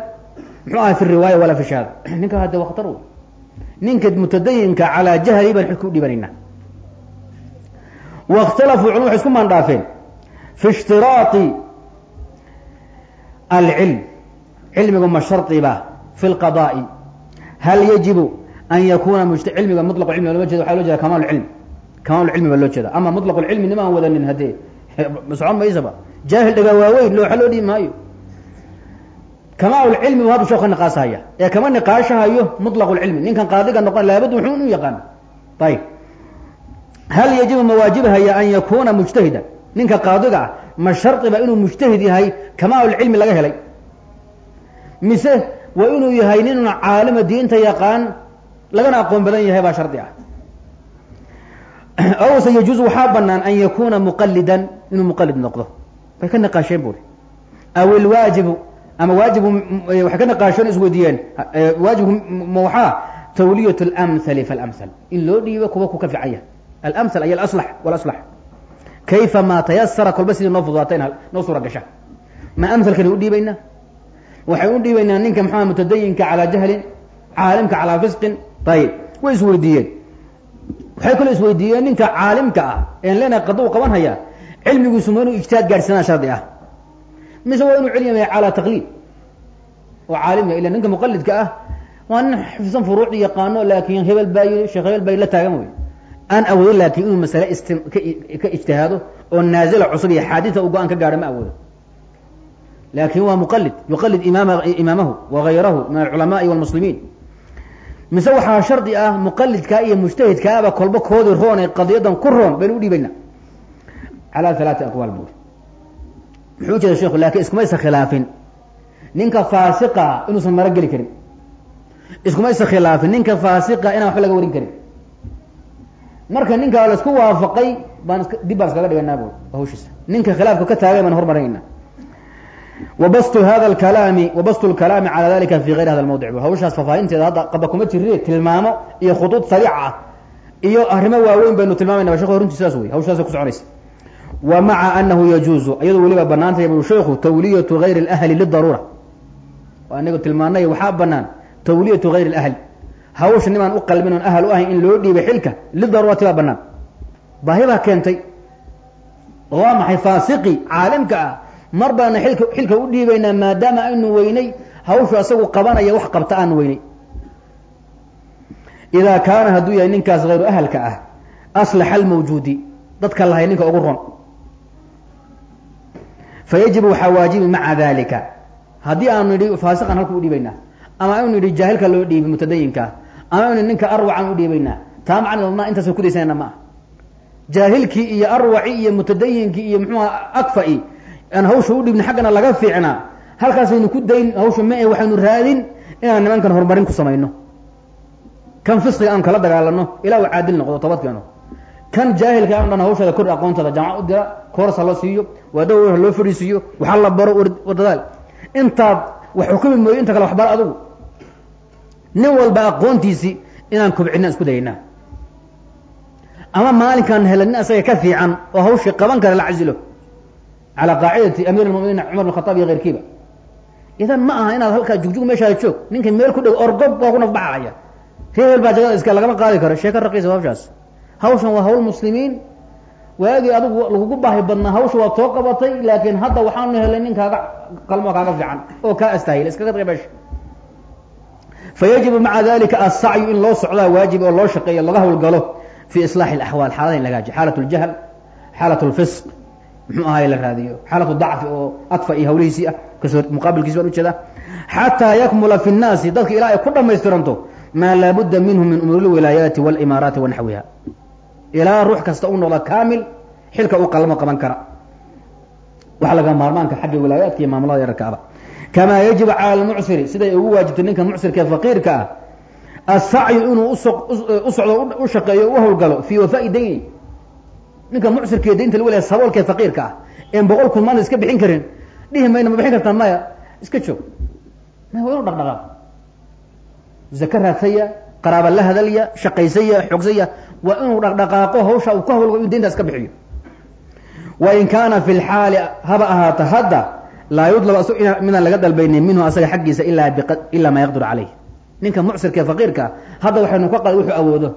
muxuu aha fi riwaaya walaa fi shahaada. Ninka hadde waa khatar mutadayinka calaa jahli baan xilka u dhibanaynaa waاkhtalafuu culma waxay isku maandhaafeen fi ishtiraai alcilm cilmigu ma shardiba fi lqadaa'i hal yajibu an yakuna mujt cilmiga mutlaq cilmi lama jeeda waxa loo jeeda kamaal cilm kamaal cilmi baa loo jeeda ama mutlaq cilmi nimaan wadanin haddee socon maysaba jaahil dhagaa waaweyn looxa loo dhibi maayo. Kamaal cilmi shoo ka niqaashaya ee kama niqaashahayo mutlaq lcilmi ninkan qaadiga noqon laabad wuxuu inu yaqaan. Ayib hal yajibu ma waajibhaya an yakuna mujtahida ninka qaadiga ah ma shardiba inuu mujtahid yahay kamaal cilmi laga helay mise waa inuu yahay ninuna caalima diinta yaqaan lagana aqoon badan yahay baa shardi ah. Awse yajuuz waxaa banaan an yakuna muqalidan inuu muqalid noqdo. Way ka niqaasheen buri. Aw ilwaajibu ama waajibu waxay ka niqaasheen isweydiiyeen waajibku ma tawliyat اlamhali falamhal in loo dhiibo kuwa ku ka fiican yahay almhal ay alaslax walaslax kayfa ma tayasara kolba sidii noo fududaatay noo suura gasha. Ma amhalkani u dhiibaynaa waxay u dhiibaynaa ninka maxaa mutadayinka calaa jahlin caalimka calaa fisqin. Ayib way isweydiiyeen. Waxay kaloo isweydiiyeen ninka caalimka ah een leenahay qaduu qaban haya cilmigiisu ma inuu ijtihaad gaadhsanaa shardi ah. Mise waa inuu cilmi yahay calaa taqliid. Oo caalim ya ila ninka muqalidka ah waa nin xifsan furuucdi yaqaano laakin hebel baa yii sheekh hebel baa la taagan wey aan awoodo laakin inuu masale ka ijtihaado oo naazila cusub iyo xaadita u go'aan ka gaadho ma awoodo laakin waa muqalid yuqalid imaam imaamahu wagayrahu min alculamaai walmuslimiin mise waxaa shardi ah muqalidkaa iyo mujtahidkaaba kolba koodii roon ee qadiyadan ku roon baynu u dhiibaynaa calaa halaati aqwaal buuri muxuu jeeda sheikhu laakiin iskumaysa khilaafin ninka faasiqa inuusan maro geli karin iskumaysa khilaafin ninka faasiqa inaan waxba laga warin karin marka ninkaa la isku waafaqay baan dib baan iskaga dhiganaa bu hawshiisa ninka khilaafka ka taagay baan hormarinayna wabastu hada lkalaami wabastu lkalaami cala dalika fi gayri hada lmawdic bu hawshaas faafaahinteeda hadda qaba kuma jiri tilmaamo iyo khuduud sariic ah iyo arrimo waaweyn baynu tilmaamayna shekh runtii sidaas wey hawshaas ku soconaysa wa maca anahu yajuuzu iyadoo weliba banaantay bu sheikhu tawliyatu gayri اlahli lidaruura anigu tilmaanay waxaa banaan tawliyatu gayri اlahli hawsha nimaan u qalmin oon ahal u ahayn in loo dhiibay xilka lidaruurati baa keentay waa maxay faasiqi caalimka mar baana ilka xilka u dhiibaynaa maadaama aynu weynay hawshu asagu qabanaya wax qabta aanu weynay. Idaa kaana hadduu yahay ninkaas hayru ahalka ah aslaxa almawjuudi dadka lahay ninka ugu ron fayajibu waxaa waajibi maca dalika haddii aanu nidhi faasiqan halka u dhiibaynaa ama aynu nidhi jaahilka loo dhiibay mutadayinkaa ama aynu ninka arwacan u dhiibaynaa taa macna ma intaas kudaysanayna ma ah jaahilkii iyo arwaci iyo mutadayinkii iyo muxuuha akfa'i aan hawsha u dhibni xaggana laga fiicnaa. Halkaasaynu ku dayn hawsha ma eh waxaynu raadin inaan nimankan horumarin ku samayno. Kan fisqiga aan kala dagaalano ilaa uu caadil noqdo toobad keeno kan jaahilka aan dhan hawshaada kor aqoontada jamca u dira koorsa loo siiyo waadaw loo fadhiisiiyo waxaa la baro wadadaal intaad wax xukumi mooyo inta kale waxbar adugu. Nin walba aqoontiisii inaan kobcina isku dayaynaa ama maalinkaan hela nin ka fiican oo hawshii qaban kara la casilo calaa qaacidati amiir almuminiin cumar bin khataab iyo keyrkiiba idan ma aha inaad halkaa jugjug meeshaada joog ninka meel ku dhego orgob waa ku nafbaxaya hebel baa jagada iska lagama qaadi karo sheeka raqiisa hawshaas hawshan waa hawl muslimiin waagii adigu lagugu baahi badnaa hawsha waad soo qabatay laakiin hadda waxaanu helay nin kaaga qalmo kaaga fiican oo kaa astaahila iskaga tag meesha fayajibu maca dalika asacyu in loo socdaa waajib oo loo shaqeeyo laga hawlgalo fi islaaxi alaxwaal xaalada in laga hajiyo xaalat ljahl xaalat lfisq muxuu ahaay la raadiyo? Xaalatu dacfi oo adfa iyo hawlihiisii ah ka soo muqaabilkiisi baan u jeedaa xataa yakmula fi nnaasi dadka ilaa ay ku dhamaystiranto maa laabudda minhu min umuuri lwilaayaati wاlimaaraati wa ilaa ruux kasta u noqda kaamil xilka u qalmo qaban kara. Waxa laga maarmaanka xagga wilaayaadka iyo maamulada yararkaaba kamaa yajibu cala almucsiri siday ugu waajibtay ninka mucsirka ee faqiirka ah asacyu inuu u u shaqeeyo u hawlgalo fii wafaa'i dayni ninka mucsirka ee daynta lagu leeyahay saboolka ee faqiirka ah een boqol kun maanta iska bixin karin. Dhihi mayna ma bixin kartaan maya? Iska joog maya waa inu dhaqdhaqaaq. Zaka raadsaya qaraaba la hadalya shaqaysaya xogsaya waa inuu dhaqdhaqaaqo hawsha uu ka hawlgo inu dayntaas ka bixiyo. Wain kaana fi lxaali haba ahaata hadda laa yudlab midaan laga dalbaynin minhu asaga xaggiisa ilaa ilaa maa yaqdiru caleyh ninka mucsirka ee faqiirka hadda waxaynu ka qada wuxuu awoodo.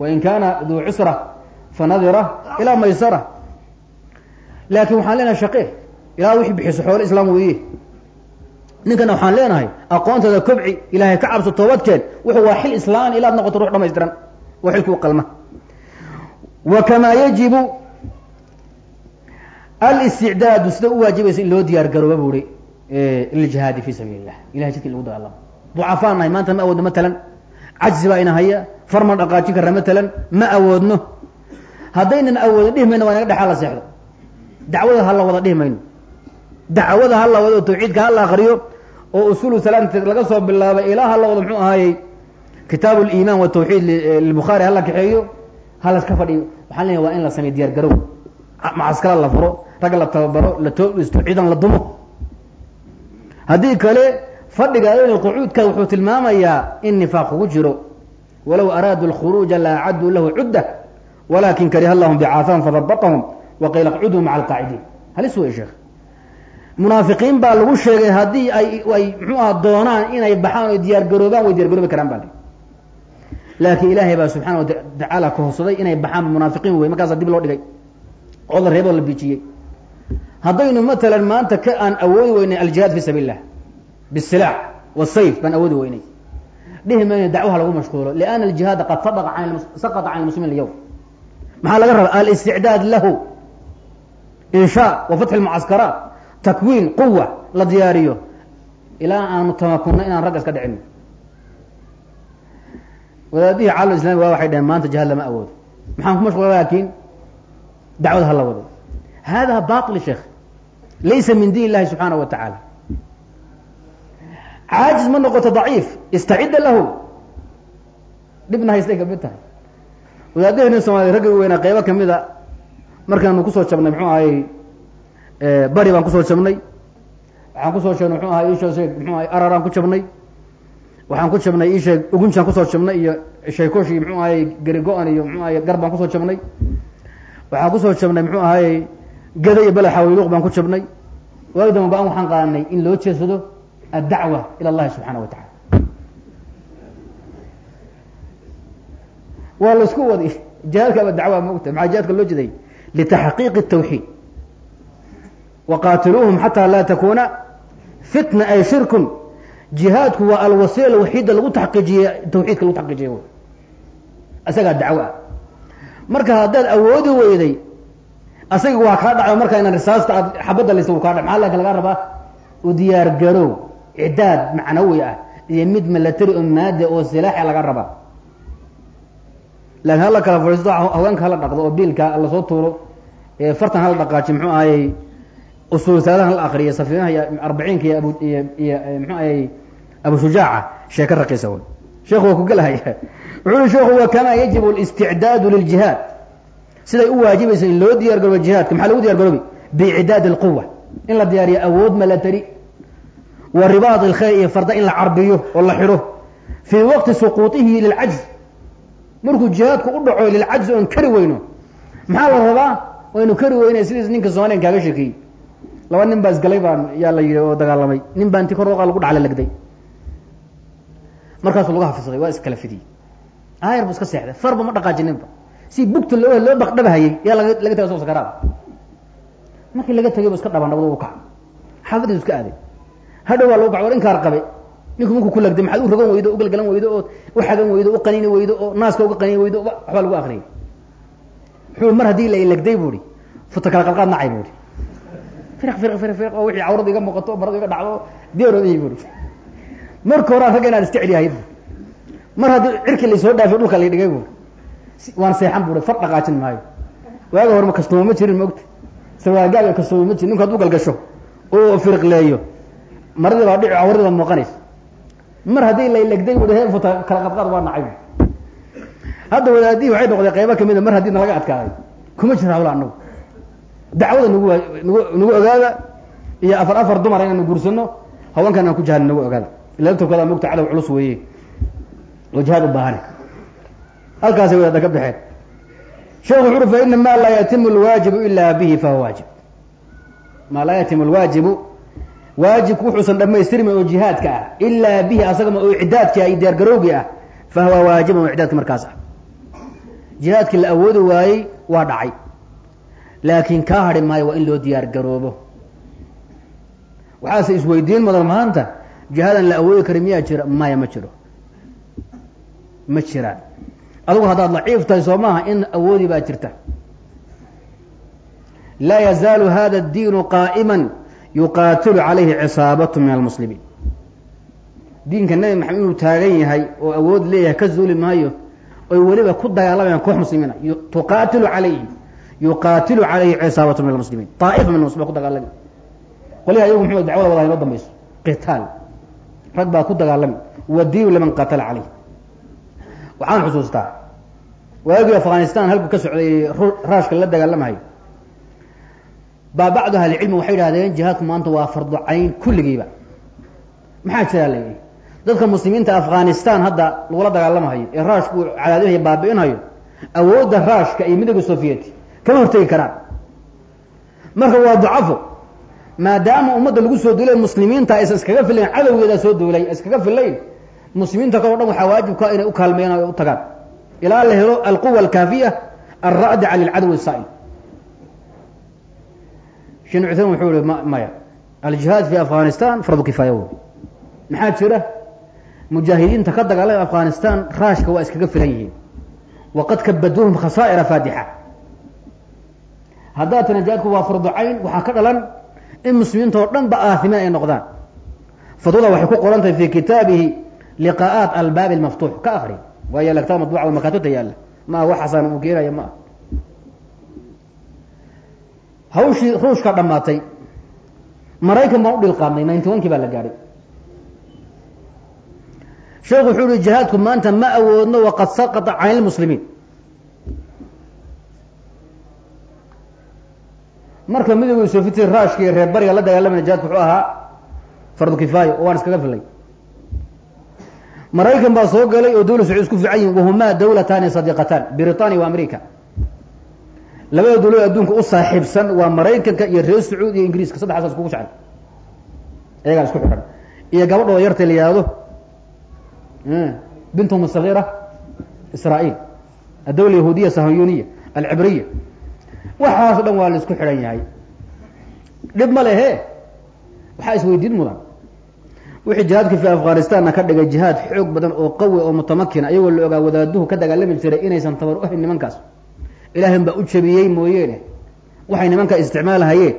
Wain kaana duu cusra fanadira ilaa maysara. Laakin waxaan leenahay shaqe ilaa wixii bixiso xoolo islaam weeye. Ninkana waxaan leenahay aqoontaada kobci ilaahay ka cabso toobadkeed wuxuu waa xil islaan ilaad noqoto ruux dhamaystiran waa xilkuu qalma. Wa kamaa yajibu alisticdaadu sida u waajibaysa in loo diyaar garooba bu i liljihaadi fi sabiili illah ilahay jidka in lagu dagaalamo. Ducafaan nahay maanta ma awoodno matalan cajzi baa ina haya dhaqaajin matalan ma awoodno haddaynan awoodin dhihi mayno waa inaga dhexaa la seexdo. Dacwada ha la wada dhihi mayno. Dacwada ha la wado tawxiidka ha la akriyo oo usulu salaamteed laga soo bilaabay ilaa ha la wado muxuu ahaayey kitaabu liimaan watawxiid lilbukhaari ha la kaxeeyo ha laska fadhiyo. Waxaan leeyahy waa in la sameyo diyaar garow. Macaskala la furo rag la tababaro la toodhisto ciidan la dumo. Haddii kale fadhiga qucuudka wuxuu tilmaamayaa in nifaaq kugu jiro. Walow araaduu lkhuruuja la acaduu lahu cudda walakin kariha lahum bicaafahum fadabatahum waqiila qcuduu maca alqaacidiin halis wey sheekh munaafiqiin baa lagu sheegay haddii ay ay muxuu aha doonaan inay baxaan o diyaar garoobaan way diyar garoobi karaan baa laakiin ilaahay baa subxaana watacaala kahorsaday inay baxaan munaafiqiin wey markaasa dib loo dhigay oo la reeboo la biijiyey haddaynu matalan maanta ka aan awoodi weynay aljihaad fi sabiil illah bisilaax wasayf baan awoodi weynay dhihi mayno dacwaha lagu mashquulo liana aljihaada qad saqata can lmuslimiin alyawm maxaa laga rabaa? Alisticdaad lahu. Inshaa wa fatxi lmucaskaraat takwiin quwa la diyaariyo. Ilaa aanu tamakunno inaan ragga iska dhicin. Wadaadihii caalam islami waa waxay dhaheen maanta jihaad lama awoodo maxaan ku mashqula laakiin dacwada ha la wado hada bail sheekh. Laysa min diin illahi subxaana wa tacaala caajiz ma noqoto daciif. Istacida lahu. Dhibna haystay ka mid tahay wadaadaheenii soomaliya ragga weynaa qeybo kamida markaanu ku soo jabnay muxuu ahayy bari baan ku soo jabnay. Waxaan ku soo jabnay mxuu ahay ishee mxuu ahay araraan ku jabnay. Waxaan ku jabnay isheeg ugunjaan ku soo jabnay iyo shaykosh iyo mxuu ahayy garigo-an iyo mxuu ahay gar baan ku soo jabnay. Waxaan ku soo jabnay mxuu ahayy gada iyo bele xawayluuq baan ku jabnay. Waagi damba ba'an waxaan qaadanay in loo jeedsado addacwa ila allahi subxaana wa tacala waa la isku wadi. Jihaadka aba dacwa mogta maxaa jihaadka loo jeday litaxqiiqi الtawxiid waqaatiluuhum xataa laa takuna fitna ay shirkun. Jihaadku waa alwasiila waxiida lagu taxqiijiye tawxiidka lagu taxqiijiye wy isagaa dacwo ah marka haddaad awoodi weyday asaga waa kaa dhacdo markaa ina risaasta aad xabadda laysa kaa dha laakin lagaa rabaa? U diyaar garow macnawi ah iyo mid milatary oo maade oo silaaxa laga rabaa laakiin hala kala fadhiisto haweenka hala dhaqdo oo biilka lasoo tuuro fartan hala dhaqaaji muxuu ahayy usuulsaadaha hala akriya safiinaha iyo arbaciinka iyo abu iyo iyo muxuu ahayy abu shujaaca sheeka raqiisa wey sheekhu waa ku gelahaya wuxuu ui sheekhu wa kamaa yajibu اlisticdaadu liljihaad siday u waajibaysa in loo diyaar garoobo jihaadka maxaa lagu diyar garoobi biicdaadi اlquwa in la diyaariyo awood milatary wa ribaad اlkhayr iyo farda in la carbiyo oo la xidho fii waqti suquuطihi lilcajz markuu jihaadku u dhaco lilcajzi oon kari weyno maxaa la rabaa? Waynu kari weynay sidiis ninka soomaliyan kaaga sheekeeyey. Laba nin baa isgalay baan yaa la yidhi oo dagaalamay. Nin baa inti kor oqa lagu dhacla legday markaasuu lagu hafisday waa iskala fidiyey. Aayar bu iska seexday. Farba ma dhaqaajininba si bugta loo loo dhaqdhabahayey yaa laga tagay soo sakaraada markii laga tegay bu iska dhabanabad u kaca xaafadiisu iska aaday. Hadhow waa lagu kac war inkaar qabe ninku markuu ku legday maxaad u rogan weydo o ugalgalan weydo oo u xagan weydo u qanini weydo oo naaska uga qanini weydo waxbaa lagu akriyay muxuu mar haddii la legday bu ihi futa kala qalqaad nacay bu ihi firiq firiq firiq firiq oo wixii cawrada iga muuqato marada iga dhacdo diyaroodayay bu ihi marka horaan ragga inaan iska celiyahay bu mar haddii cirki laysoo dhaafiyo dhulka la dhigay bu waan seexan bu far dhaqaajin maayo. Waaga horma kastuuma ma jirin maogta sawaagaaga kastuuma ma jirin ninku hadduu galgasho oo firiqleeyo maradii baa dhici cawradii baa muuqanaysa mar haddii la legday bu he futa kala qadqaad waa nacay hadda wadaadihii waxay noqdeen qaybo kamida mar haddii nalaga adkaaday kuma jira anagu dacwada nagu nagu ogaada iyo afar afar dumar inaanu guursano haweenkan aan ku jihadna nagu ogaada. Ila laftarkooda mogta cadow culus weeye. Oo jihaad u baahane halkaasay wadaada ka baxeen. Sheekhu wuxu uri fa ina ma laa yatimu lwaajibu ila bihi fahuwa waajib. Maa laa yatimu lwaajibu waajibku wuxuusan dhamaystirmin oo jihaadka ah ilaa bihi asagama oo icdaadki ah iyo diyaargarowgii ah fa huwa waajibun oo icdaadki markaas ah. Jihaadkii la awoodi waayey waa dhacay. Laakiin kaa hadhi maayo waa in loo diyaar garoobo. Waxaase isweydiin mudan maanta jihaadan la awoodi kari miyaa jira? Maya ma jiro. Ma jiraan adugu haddaad laciif tahay soo maaha in awoodi baa jirta. Laa yazaalu hada اdiinu qaa'ima yuqaatilu calayhi cisaabatu min almuslimiin diinka nebi maxamed inuu taagan yahay oo awood leeyahay ka zuuli maayo oy weliba ku dagaalamayaan koox muslimiina. Tuqaatilu calayhi yuqaatilu calayhi cisaabatu min almuslimiin aa'ifa min muslimin ku dagaalami qolihi ayagu muxuu dacwada wadaha inoo dambayso. Qitaal. Rag baa ku dagaalami wadiinu liman qatala calayh waxaan xusuustaa. Waagii afghanistan halku ka socday raashka la dagaalamahayo baa bacdu ahlicilmi waxay idhahdeen jihaadku maanta waa fardu cayn kulligiiba. Maxaa jiraa layihi dadka muslimiinta afghanistan hadda lagula dagaalamahayo ee raashku cadaadinayo baabi'inhayo awoodda raashka iyo midooda soviet kama hortegi karaan. Marka waa ducafo maadaama ummadda lagu soo duulay muslimiinta aysan iskaga filayn cadowgeedaa soo duulay iskaga filayn muslimiinta kaleo dhan waxaa waajibka inay u kaalmeeyaan o u tagaan. Ilaa la helo alquwa alkaafiya alra'di cala alcadow saa'il shin cuthman wuxuu ihi maya aljihaad fi afghanistan fardu kifaaya wey maxaa jira mujaahidiinta ka dagaalama afghanistan raashka waa iskaga filan yihiin waqad kabaduuhum khasaa'ira faadixa haddaad tana jihaadku waa fardu waxaa ka dhalan in muslimiinta oo dhan ba ay noqdaan fadwada waxay ku qoran tahay fi kitaabihi liqaa'aat albaabi almaftuux ka akri waa yaalla kitaab madbuuca oo yaalla ma aha wax xasaan uu keenaya ma aha hawshii ruushka dhammaatay. Maraykan baan u dhilqaamnay ninety one kii baa la gaadhay sheekhu wuxuu uhi jihaadku maanta ma awoodno waqad saqata can ilmuslimiin. Marka midooda soofiti raashka iyo reer bariga la dagaalamaya jihaadku wuxuu ahaa fardu kifaaya oo waan iskaga filay maraykan baa soo galay oo dawla sacuud isku fiican yihiin wahumaa dawlatani sadiiqatan britania wa america labada dawlad adduunka u saaxiibsan waa maraykanka iyo reer sacuud iyo ingiriiska. Saddexaas iskugu jecel iyagaa isku xidhan. Iyo gabadhooda yarta la yihahdo bintum sagiira israail adawla yahuudiya sahayuniya alcibriya. Waxaas o dhan waa la isku xidhan yahay. Dhib ma lehe. Waxaa isweydiin mudan. Wixii jihaadka fi afghanistanna ka dhigay jihaad xoog badan oo qawi oo mutamakina ayagoo la ogaa wadaaduhu ka dagaalami jiray inaysan tabar u hayn nimankaas ilaahin baa u jabiyey mooyeene. Waxay nimankaa isticmaalahayeen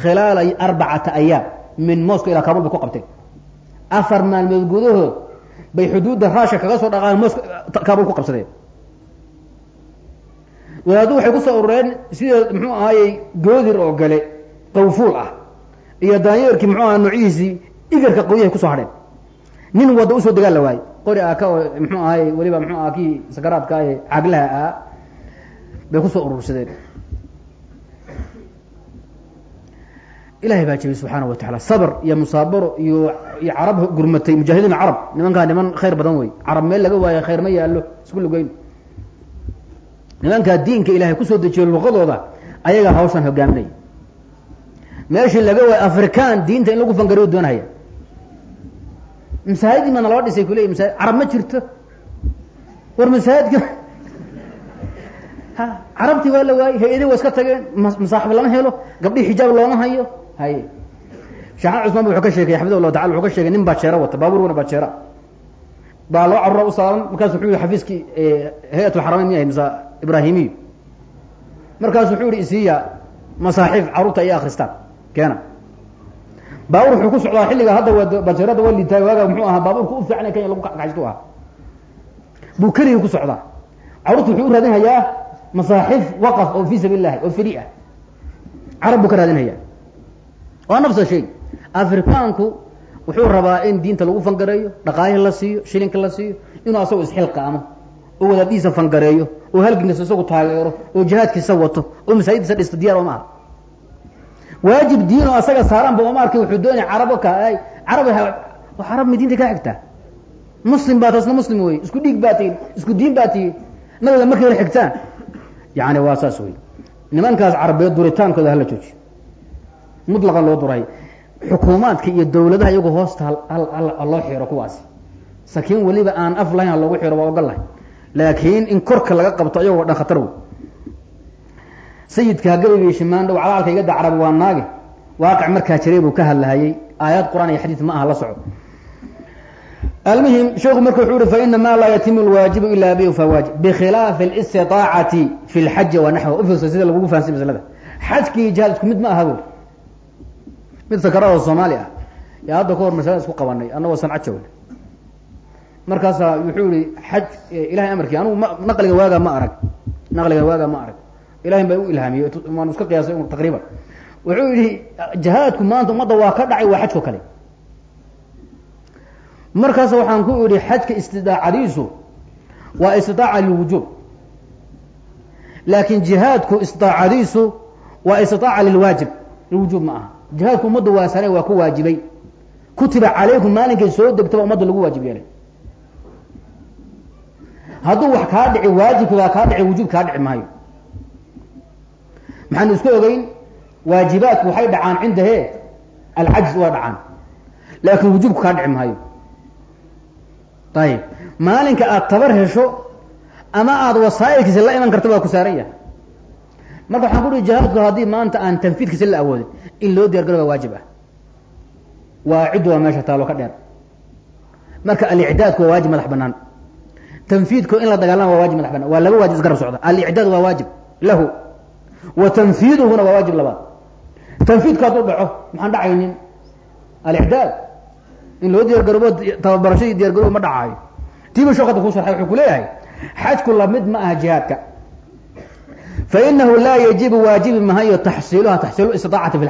khilaala arbacata ayaam min mosco ilaa kabul bay ku qabteen. Afar maalmood gudahood bay xuduudda raashka kaga soo dhaqaan mosco kabul ku qabsadeen. Wadaaddu waxay ku soo urureen sida muxuu ahaayey goodir oo gale qawfuul ah iyo daanyeerkii muxuu aha noocyihiisii igarka qawyahay ku soo hadheen. Nin wadda u soo dagaal la waayey. Qori aka oo muxuu weliba muxuu kii sakaraadka ee caaglaha ahaa bay ku soo urursadeen ilahay baa jebiyey subxaana wa tacaala. Sabr iyo musaabaro iyo iyo carab gurmatay. Mujaahidiin carab. Nimankaa niman khayr badan wey carab meel laga waayo khayr ma yaallo. Isku lugeyn nimankaa diinka ilahay ku soo dejiyo luqadooda ayagaa hawshan hogaaminaya meeshii laga waayo african diinta in lagu fangariyo doonahaya masaajidii ma naloo dhisay kuleyi masaajid carab ma jirto? War masaajidka carabtii waa la waayey hay'adii waa iska tageen masaaxib lama helo gabdhihii xijaab looma hayo haye sheekhan cusmaan wuxuu ka sheekay xafidh llahu tacala wuxuu ka sheegay nin baa jeera wata baabuur wana baa jeera baa laba carruura u saaran markaasu wuxuu yihi xafiiskii hay'at lxaramayn miyahay masa ibrahimiyo markaasu wuxuu yihi isiiya masaaxiif carruurta ay akristaan keena baabuur wuxuu ku socdaa xilliga hadda bajeerada waa liitaay waaga muxuu ahaa baabuurka u fiicnay kenya lagu kaxaysto ahaa buu keligii ku socdaa carruurta wuxuu u raadinhayaa masaaxiif waqaf oo fii sabiil lahi oo firi ah. Carab buu ka raadinhayaa waa nafsa shay. Afrikaanku wuxuu rabaa in diinta lagu fangareeyo dhaqaalihi la siiyo shilinka la siiyo inuu asagoo isxilqaamo oo wadaadihiisa fangareeyo oo halgankiisa isagu taageero oo jihaadkiisa wato oo masaajidiisa dhisto diyar oma aha waajib diin oo asaga saaran ba oma arkay wuxuu doonaya carabo ka carab carab ma diinta kaa xigtaa muslim baa taasna muslim wey isku dhiig baa tihin isku diin baa tihin nabiga markay wala xigtaan yani waa saas wey nimankaas carabeed duritaankooda hala joojiyo mutlaqan loo duray xukuumaadka iyo dawladaha iyagoo hoosta haloo xiro kuwaasi sakiin weliba aan af lahayn ha loogu xiro waa ogol lahay laakiin in korka laga qabto ayagoo dhan khatar wey sayidka hagabayga shimaandhow calaalka iga da carab waa naage waaqic markaa jiray buu ka hadlahayey aayad qur'aan iyo xadiid ma aha la soco almuhim sheekhu marka wuxuu uhi faina ma laa yatimu lwaajibu ila bi fawaajib bikhilaafi اlistiطaacati fi lxaji wa naxwa ufirsa sida lagugu fahansay maslada xajkii jihaad isku mid ma aha bu mid sakarada soomaali ah. Yaa hadda ka hor masalada isku qabanay annagoo sanca joogna markaasaa wuxuu yihi xaj ilahay amarkii anugu ma naqliga waagaa ma arag. Naqliga waagaa ma arag. Ilahin baa u ilhaamiyey waanu iska qiyaasay taqriiban. Wuxuu yihi jihaadku maanta ummadda waa ka dhacay waa xajko kale markaas waxaan ku idhi xajka istidaacadiisu waa istidaaca lilwujuub laakin jihaadku istidaacadiisu waa istidaaca lilwaajib lilwujuub ma aha. Jihaadku ummadda waasane waa ku waajibay. Kutiba calaykum maalinkay soo degtaba ummadda lagu waajib yeelay. Hadduu wax kaa dhici waajibka kaa dhici wujuub kaa dhici maayo. Maxaanu isku ogeyn waajibaadku waxay dhacaan cinda he alcajz waa dhacaan. Laakin wujuubku kaa dhici maayo ayib maalinka aada tabar hesho ama aada wasaa'ilkiisa la iman karta waa ku saaran yahay. Marka waxaan ku uhi jihaadku haddii maanta aan tanfiidkiisa la awoodin in loo diyar garo waa waajib ah. Waa ciddu waa meesha taalo ka dheer. Marka alicdaadku waa waajib madax banaan tanfiidku in la dagaalama waa waajib madax banaan waa laba waajib isgarab socda. Alicdaad waa waajib lahu. Wa tanfiiduhuna waa waajib labaad. Tanfiidku hadduu dhaco maxaan dhacaynin? Alicdaad in loo diyaar garoobo tababarashadii diyar garoobo ma dhacaayo. Tiiba shokada ku sharxay wuxuu ku xajku la mid ma aha jihaadka. Fainahu laa yajibu waajibi mahayo taxsiiluha taxsiilu istiaacati fi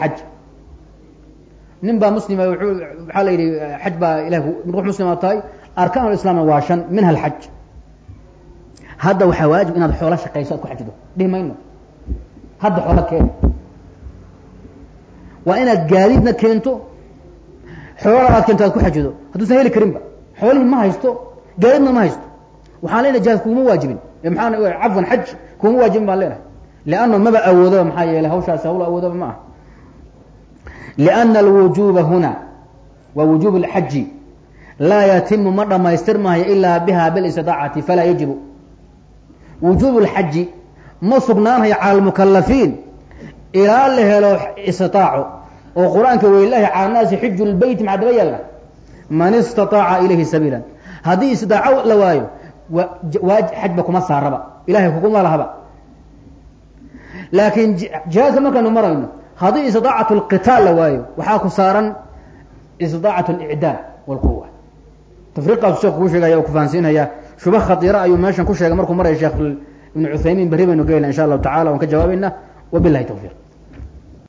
nin baa muslima wuxuu waxaa la yidhi xaj baa ilah ruux muslima tahay arkaan islaamna waa shan minha alxaj hadda waxaa waajib inaad xoolo shaqayso ad ku xajido. Dhihi mayno hadda xoolo keeno waa inaad gaadiidna keento xoolana aad keento aad ku xajido hadduusan heli karinba xoolihii ma haysto gaadiidna ma haysto. Waxaan leenahay jihaad kuma waajibin. Maxaa cafwan xaj kuma waajibin baan leenahay lianno maba awoodaba maxaa yeelay hawshaasi hawl awoodaba ma aha. Lianna alwujuuba huna wa wujuub alxaji laa yatimu ma dhamaystir ilaa biha bilistidaacati falaa yajibu. Wujuub lxaji ma sugnaanayo cala almukalafiin ilaa la helo istitaaco oo qur'aanka welilahi cala naasi xiju lbeyti maxaa daba yaalla man istaaaca ilayhi sabiila haddii istidaaco la waayo xajba kuma saaraba. Ilahay kuguma lahaba laakiin jihaadka markaynu marayno haddii istidaacat lqitaal la waayo waxaa ku saaran istidaacat اlicdaad wاlquwa tafriqaasu sheekhu kuu sheegaya oo ku fahansiinaya shuba khatiira ayuu meeshan ku sheegay markuu maraya sheekh ibnu cuthaymiin berri baynu gelayna insha allahu tacala waan ka jawaabayna wabilahi tawfiq